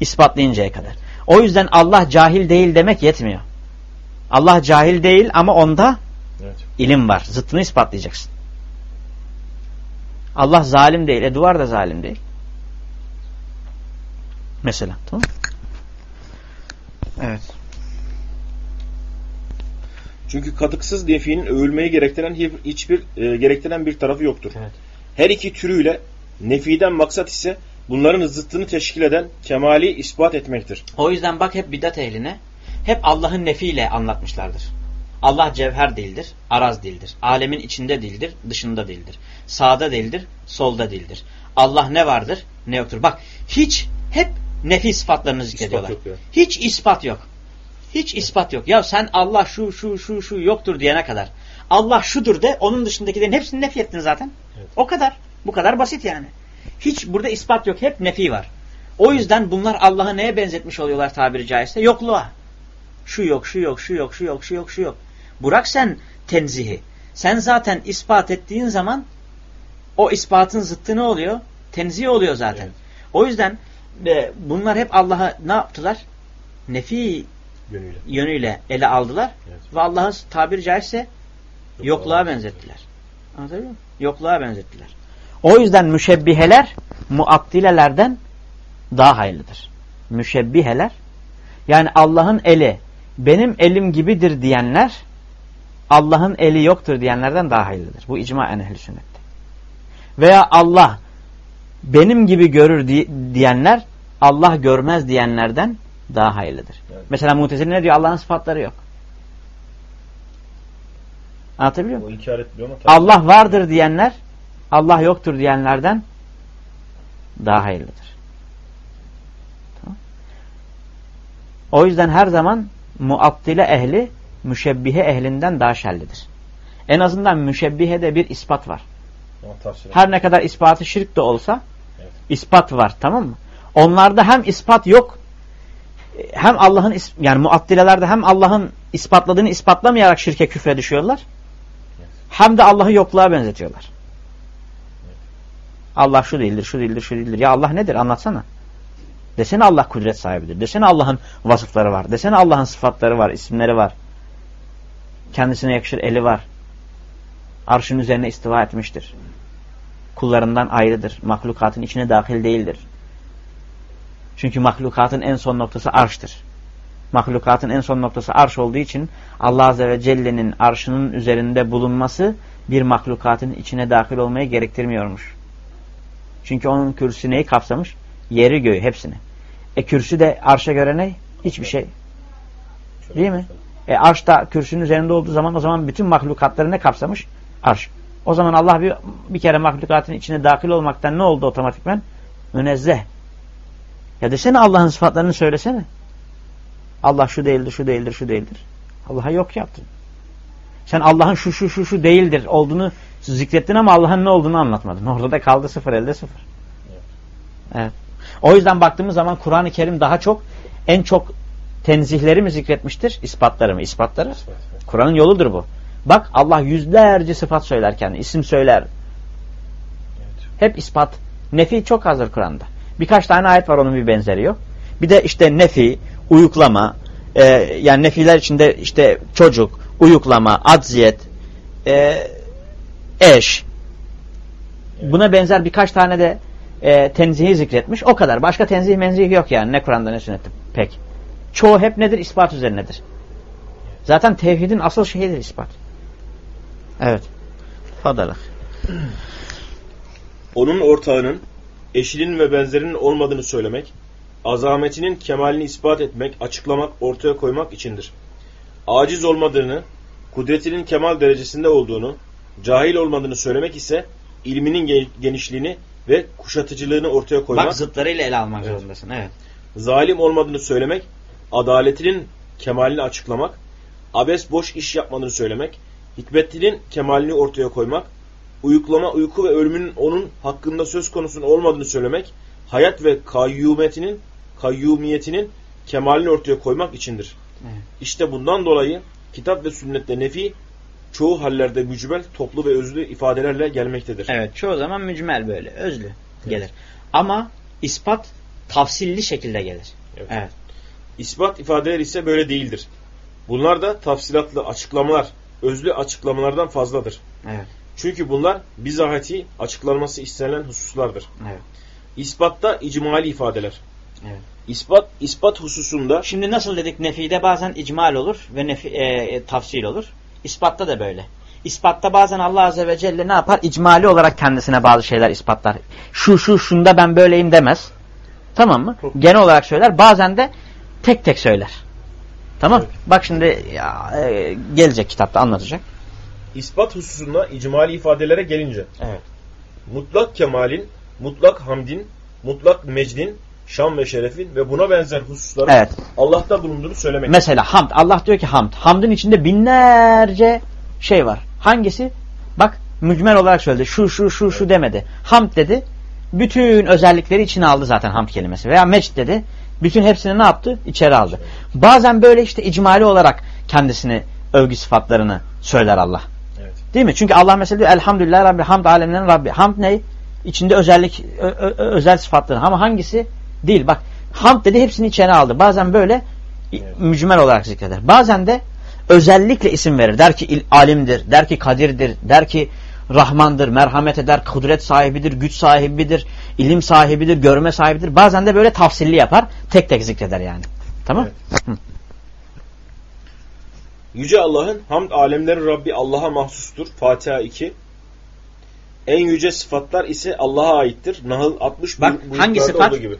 ispatlayıncaya kadar. O yüzden Allah cahil değil demek yetmiyor. Allah cahil değil ama onda
evet.
ilim var. Zıttını ispatlayacaksın. Allah zalim değil. E duvar da zalim değil. Mesela. Tamam Evet.
Çünkü katıksız nefinin övülmeyi gerektiren hi- hiçbir e, gerektiren bir tarafı yoktur.
Evet.
Her iki türüyle nefiden maksat ise bunların zıttını teşkil eden kemali ispat etmektir.
O yüzden bak hep bidat ehline hep Allah'ın nefiyle anlatmışlardır. Allah cevher değildir, araz değildir. Alemin içinde değildir, dışında değildir. Sağda değildir, solda değildir. Allah ne vardır, ne yoktur. Bak hiç hep nefi sıfatlarını zikrediyorlar.
yok.
Hiç ispat yok. Hiç ispat yok. Ya sen Allah şu şu şu şu yoktur diyene kadar. Allah şudur de onun dışındakilerin hepsini nefi ettin zaten.
Evet.
O kadar. Bu kadar basit yani. Hiç burada ispat yok. Hep nefi var. O yüzden bunlar Allah'ı neye benzetmiş oluyorlar tabiri caizse? Yokluğa. Şu yok, şu yok, şu yok, şu yok, şu yok, şu yok. Bırak sen tenzihi. Sen zaten ispat ettiğin zaman o ispatın zıttı ne oluyor? Tenzih oluyor zaten.
Evet.
O yüzden e, bunlar hep Allah'a ne yaptılar? Nefi
Yönüyle.
yönüyle ele aldılar
Evet.
ve Allah'ı tabiri caizse yokluğa
Yokluğa
benzettiler. Anlatabiliyor muyum? Yokluğa benzettiler. O yüzden müşebbiheler muattilelerden daha hayırlıdır. Müşebbiheler yani Allah'ın eli benim elim gibidir diyenler Allah'ın eli yoktur diyenlerden daha hayırlıdır. Bu icma en ehli sünnette. Veya Allah benim gibi görür di- diyenler Allah görmez diyenlerden daha hayırlıdır.
Evet.
Mesela Mutezile ne diyor? Allah'ın sıfatları yok. Anlatabiliyor muyum? Allah vardır diyenler Allah yoktur diyenlerden daha hayırlıdır. Tamam. O yüzden her zaman muattile ehli müşebbihe ehlinden daha şerlidir. En azından müşebbihede bir ispat var. Her ne kadar ispatı şirk de olsa
Evet.
ispat var tamam mı? Onlarda hem ispat yok hem Allah'ın yani muattilelerde hem Allah'ın ispatladığını ispatlamayarak şirke küfre düşüyorlar. Hem de Allah'ı yokluğa benzetiyorlar. Allah şu değildir, şu değildir, şu değildir. Ya Allah nedir? Anlatsana. Desene Allah kudret sahibidir. Desene Allah'ın vasıfları var. Desene Allah'ın sıfatları var, isimleri var. Kendisine yakışır eli var. Arşın üzerine istiva etmiştir. Kullarından ayrıdır. Mahlukatın içine dahil değildir. Çünkü mahlukatın en son noktası arştır. Mahlukatın en son noktası arş olduğu için Allah Azze ve Celle'nin arşının üzerinde bulunması bir mahlukatın içine dahil olmayı gerektirmiyormuş. Çünkü onun kürsü neyi kapsamış? Yeri göğü hepsini. E kürsü de arşa göre ne? Hiçbir şey. Değil mi? E arş da kürsünün üzerinde olduğu zaman o zaman bütün mahlukatları ne kapsamış? Arş. O zaman Allah bir, bir kere mahlukatın içine dahil olmaktan ne oldu otomatikmen? Münezzeh. Ya desene Allah'ın sıfatlarını söylesene. Allah şu değildir, şu değildir, şu değildir. Allah'a yok yaptın. Sen Allah'ın şu şu şu şu değildir olduğunu zikrettin ama Allah'ın ne olduğunu anlatmadın. Orada da kaldı sıfır elde sıfır. Evet. O yüzden baktığımız zaman Kur'an-ı Kerim daha çok en çok tenzihleri mi zikretmiştir? İspatları mı? İspatları.
İspat.
Kur'an'ın yoludur bu. Bak Allah yüzlerce sıfat söylerken isim söyler.
Evet.
Hep ispat Nefi çok hazır Kur'an'da. Birkaç tane ayet var onun bir benzeri yok. Bir de işte nefi, uyuklama, e, yani nefiler içinde işte çocuk, uyuklama, adziyet, e, eş, buna benzer birkaç tane de e, tenzihi zikretmiş. O kadar. Başka tenzih menzih yok yani. Ne Kur'an'da ne sünnette. Pek. Çoğu hep nedir? İspat üzerinedir. Zaten tevhidin asıl şeyidir ispat. Evet. Fadalık.
Onun ortağının, eşinin ve benzerinin olmadığını söylemek, azametinin kemalini ispat etmek, açıklamak, ortaya koymak içindir. Aciz olmadığını, kudretinin kemal derecesinde olduğunu, cahil olmadığını söylemek ise ilminin genişliğini ve kuşatıcılığını ortaya koymak.
Bak zıtlarıyla ele almak evet. zorundasın. Evet.
Zalim olmadığını söylemek, adaletinin kemalini açıklamak, abes boş iş yapmadığını söylemek, hikmetlinin kemalini ortaya koymak, uyuklama, uyku ve ölümünün onun hakkında söz konusunun olmadığını söylemek, hayat ve kayyumetinin, kayyumiyetinin kemalini ortaya koymak içindir. Evet. İşte bundan dolayı kitap ve sünnette nefi çoğu hallerde mücmel, toplu ve özlü ifadelerle gelmektedir.
Evet, çoğu zaman mücmel böyle, özlü gelir. Evet. Ama ispat tafsilli şekilde gelir. Evet. evet.
İspat ifadeler ise böyle değildir. Bunlar da tafsilatlı açıklamalar, özlü açıklamalardan fazladır.
Evet.
Çünkü bunlar bizahati açıklanması istenilen hususlardır.
Evet.
İspatta icmali ifadeler.
Evet.
İspat, ispat hususunda...
Şimdi nasıl dedik nefide bazen icmal olur ve nefi, e, e, tafsil olur. İspatta da böyle. İspatta bazen Allah Azze ve Celle ne yapar? İcmali olarak kendisine bazı şeyler ispatlar. Şu şu şunda ben böyleyim demez. Tamam mı? Genel olarak söyler. Bazen de tek tek söyler. Tamam. Evet. Bak şimdi ya, e, gelecek kitapta anlatacak.
İspat hususunda icmali ifadelere gelince.
Evet.
Mutlak kemalin, mutlak hamdin, mutlak mecdin, şan ve şerefin ve buna benzer hususların
evet.
Allah'ta bulunduğunu söylemek.
Mesela hamd. Allah diyor ki hamd. Hamdın içinde binlerce şey var. Hangisi? Bak mücmel olarak söyledi. Şu şu şu şu demedi. Hamd dedi. Bütün özellikleri içine aldı zaten hamd kelimesi. Veya mecd dedi. Bütün hepsini ne yaptı? İçeri aldı. Bazen böyle işte icmali olarak kendisini övgü sıfatlarını söyler Allah.
Evet.
Değil mi? Çünkü Allah mesela diyor Elhamdülillah Rabbi hamd alemlerin Rabbi. Hamd ne? İçinde özellik ö, ö, özel sıfatları. Ama hangisi? Değil. Bak hamd dedi hepsini içeri aldı. Bazen böyle evet. mücmel olarak zikreder. Bazen de özellikle isim verir. Der ki alimdir, der ki kadirdir, der ki Rahmandır, merhamet eder, kudret sahibidir, güç sahibidir, ilim sahibidir, görme sahibidir. Bazen de böyle tafsilli yapar. Tek tek zikreder yani. Tamam? Evet.
Yüce Allah'ın hamd alemlerin Rabbi Allah'a mahsustur. Fatiha 2. En yüce sıfatlar ise Allah'a aittir. Nahl 60
Bak hangi sıfat? Gibi.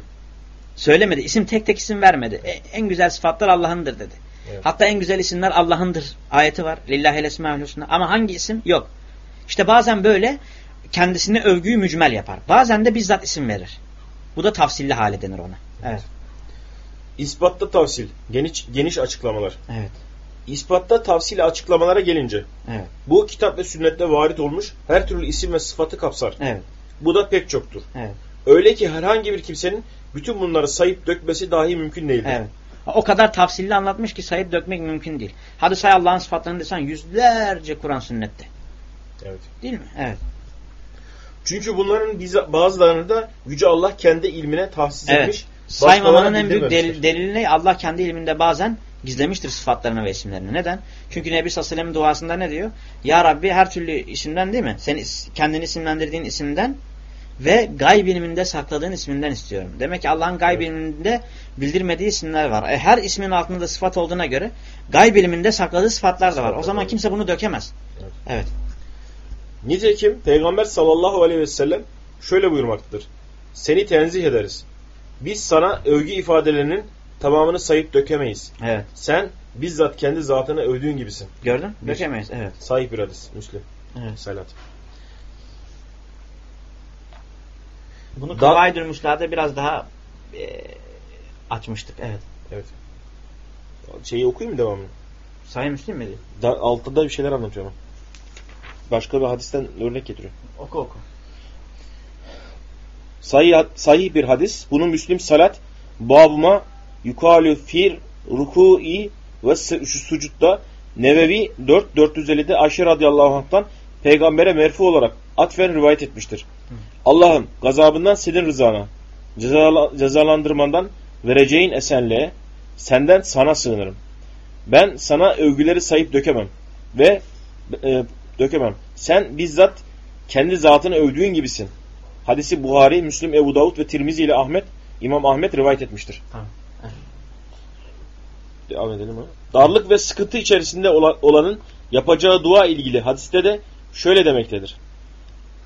Söylemedi. İsim tek tek isim vermedi. E, en güzel sıfatlar Allah'ındır dedi. Evet. Hatta en güzel isimler Allah'ındır ayeti var. Lillahi lesmaül husna. Ama hangi isim? Yok. İşte bazen böyle kendisine övgüyü mücmel yapar. Bazen de bizzat isim verir. Bu da tafsilli hali denir ona. Evet.
İspatta tavsil. Geniş, geniş açıklamalar.
Evet.
İspatta tavsil açıklamalara gelince.
Evet.
Bu kitap ve sünnette varit olmuş her türlü isim ve sıfatı kapsar.
Evet.
Bu da pek çoktur.
Evet.
Öyle ki herhangi bir kimsenin bütün bunları sayıp dökmesi dahi mümkün değildir.
Evet. O kadar tafsilli anlatmış ki sayıp dökmek mümkün değil. Hadi say Allah'ın sıfatlarını desen yüzlerce Kur'an sünnette.
Evet.
Değil mi? Evet.
Çünkü bunların bazılarını da Yüce Allah kendi ilmine tahsis
evet.
etmiş.
Saymamanın en büyük delil, delili Allah kendi ilminde bazen gizlemiştir sıfatlarını ve isimlerini. Neden? Çünkü Nebi Sallallahu duasında ne diyor? Ya Rabbi her türlü isimden değil mi? Sen kendini isimlendirdiğin isimden ve gayb ilminde sakladığın isminden istiyorum. Demek ki Allah'ın gayb evet. ilminde bildirmediği isimler var. E, her ismin altında sıfat olduğuna göre gayb ilminde sakladığı sıfatlar da var. O zaman kimse bunu dökemez. Evet. evet.
Nitekim Peygamber sallallahu aleyhi ve sellem şöyle buyurmaktadır. Seni tenzih ederiz. Biz sana övgü ifadelerinin tamamını sayıp dökemeyiz.
Evet.
Sen bizzat kendi zatını övdüğün gibisin.
Gördün? Dökemeyiz. Evet.
Sahip bir hadis. Müslim.
Evet.
Salat.
Bunu Kavaydül Müsla'da biraz daha e, açmıştık. Evet.
Evet. Şeyi okuyayım mı devamını?
Sahih Müslim miydi?
Da, altta bir şeyler anlatıyorum. Başka bir hadisten örnek getiriyor.
Oku oku.
Sahih, sahih bir hadis. Bunun Müslim salat babıma yukalü fir ruku'i ve sucutta Nevevi 4 450'de Ayşe radıyallahu anh'tan peygambere merfu olarak atfen rivayet etmiştir. Allah'ım gazabından senin rızana, cezala, cezalandırmandan vereceğin esenliğe senden sana sığınırım. Ben sana övgüleri sayıp dökemem ve e, dökemem. Sen bizzat kendi zatını övdüğün gibisin. Hadisi Buhari, Müslim, Ebu Davud ve Tirmizi ile Ahmet, İmam Ahmet rivayet etmiştir.
Tamam.
Devam edelim? Darlık ve sıkıntı içerisinde olanın yapacağı dua ilgili hadiste de şöyle demektedir.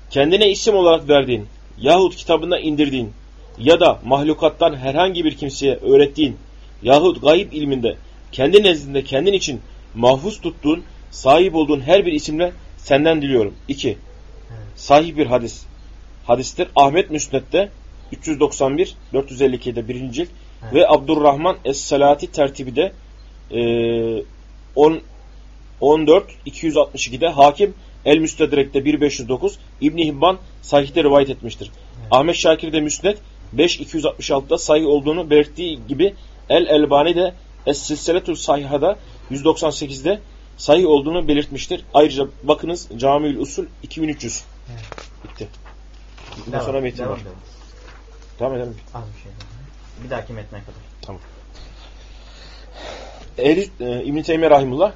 Kendine isim olarak verdiğin yahut kitabında indirdiğin ya da mahlukattan herhangi bir kimseye öğrettiğin yahut gayip ilminde kendi nezdinde kendin için mahfuz tuttuğun, sahip olduğun her bir isimle senden diliyorum. 2. Sahih bir hadis. Hadistir. Ahmet Müsnet'te 391, 452'de 1. cilt evet. ve Abdurrahman Es-Salati tertibi de e, 10, 14, 262'de Hakim El-Müstedrek'te 1509, İbni Hibban sahihte rivayet etmiştir. Evet. Ahmet Şakir de Müsned 5266'da sahih olduğunu belirttiği gibi El-Elbani de Es-Silseletül Sahiha'da 198'de sahih olduğunu belirtmiştir. Ayrıca bakınız Camiül Usul 2300. Evet. Bitti. Bundan devam, sonra metin var. Devam edelim.
Az bir şey. Bir dahaki metne kadar.
Tamam. Ehli, e, İbn-i Teymiye Rahimullah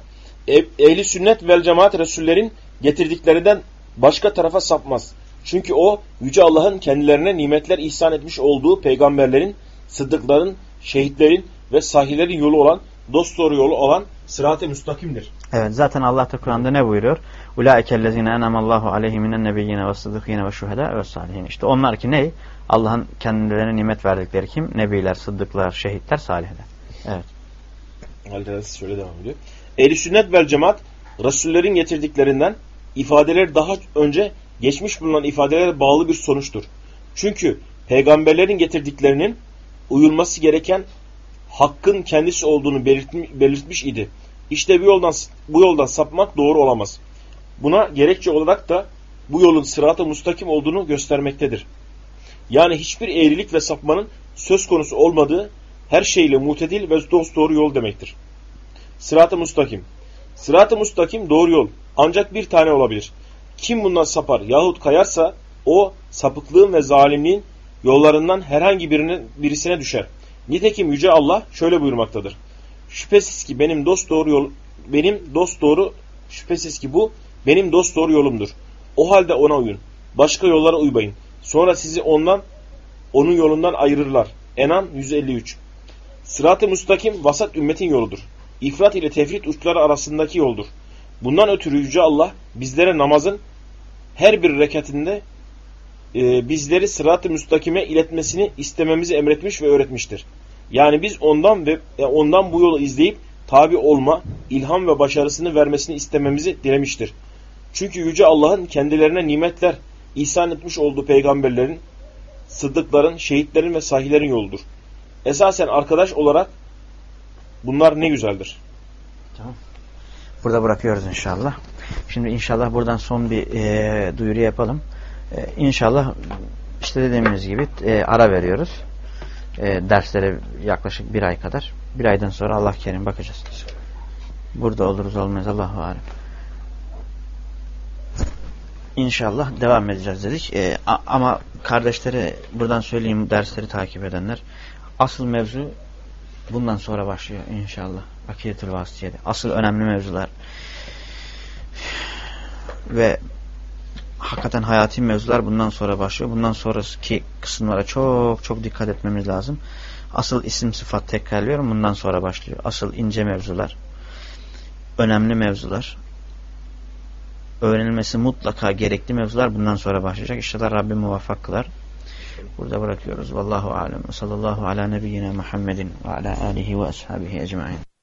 ehli sünnet vel cemaat Resullerin getirdiklerinden başka tarafa sapmaz. Çünkü o Yüce Allah'ın kendilerine nimetler ihsan etmiş olduğu peygamberlerin, sıddıkların, şehitlerin ve sahilerin yolu olan, dost doğru yolu olan sırat-ı müstakimdir.
Evet zaten Allah da Kur'an'da ne buyuruyor? Ulaikellezine enamallahu aleyhi minen nebiyyine ve sıddıkine ve şuhada ve salihin. İşte onlar ki ne? Allah'ın kendilerine nimet verdikleri kim? Nebiler, sıddıklar, şehitler, salihler. Evet.
Halde şöyle devam ediyor. Ehl-i sünnet vel cemaat Resullerin getirdiklerinden ifadeler daha önce geçmiş bulunan ifadelere bağlı bir sonuçtur. Çünkü peygamberlerin getirdiklerinin uyulması gereken hakkın kendisi olduğunu belirtmiş idi. İşte bu yoldan bu yoldan sapmak doğru olamaz. Buna gerekçe olarak da bu yolun sırat-ı mustakim olduğunu göstermektedir. Yani hiçbir eğrilik ve sapmanın söz konusu olmadığı her şeyle mutedil ve dost doğru yol demektir. Sırat-ı mustakim. Sırat-ı mustakim doğru yol. Ancak bir tane olabilir. Kim bundan sapar yahut kayarsa o sapıklığın ve zalimliğin yollarından herhangi birinin, birisine düşer. Nitekim Yüce Allah şöyle buyurmaktadır. Şüphesiz ki benim dost doğru yol benim dost doğru şüphesiz ki bu benim dost doğru yolumdur. O halde ona uyun. Başka yollara uymayın. Sonra sizi ondan onun yolundan ayırırlar. Enam 153. Sırat-ı müstakim vasat ümmetin yoludur. İfrat ile tefrit uçları arasındaki yoldur. Bundan ötürü Yüce Allah bizlere namazın her bir rekatinde e, bizleri sırat-ı müstakime iletmesini istememizi emretmiş ve öğretmiştir. Yani biz ondan ve e, ondan bu yolu izleyip tabi olma, ilham ve başarısını vermesini istememizi dilemiştir. Çünkü Yüce Allah'ın kendilerine nimetler ihsan etmiş olduğu peygamberlerin, sıddıkların, şehitlerin ve sahilerin yoludur. Esasen arkadaş olarak bunlar ne güzeldir.
Tamam. Burada bırakıyoruz inşallah. Şimdi inşallah buradan son bir e, duyuru yapalım. E, inşallah işte dediğimiz gibi e, ara veriyoruz. E, derslere yaklaşık bir ay kadar. Bir aydan sonra Allah kerim bakacağız. Burada oluruz olmayız Allahu alem. İnşallah devam edeceğiz dedik. E, ama kardeşleri buradan söyleyeyim dersleri takip edenler. Asıl mevzu bundan sonra başlıyor inşallah. Akidetül vasiyede. Asıl önemli mevzular. Ve hakikaten hayati mevzular bundan sonra başlıyor. Bundan sonraki kısımlara çok çok dikkat etmemiz lazım. Asıl isim sıfat tekrarlıyorum. Bundan sonra başlıyor. Asıl ince mevzular. Önemli mevzular öğrenilmesi mutlaka gerekli mevzular bundan sonra başlayacak. İnşallah Rabbim muvaffak kılar. Burada bırakıyoruz. Vallahu alem. Sallallahu ala nebiyyina Muhammedin ve ala alihi ve ashabihi ecmain.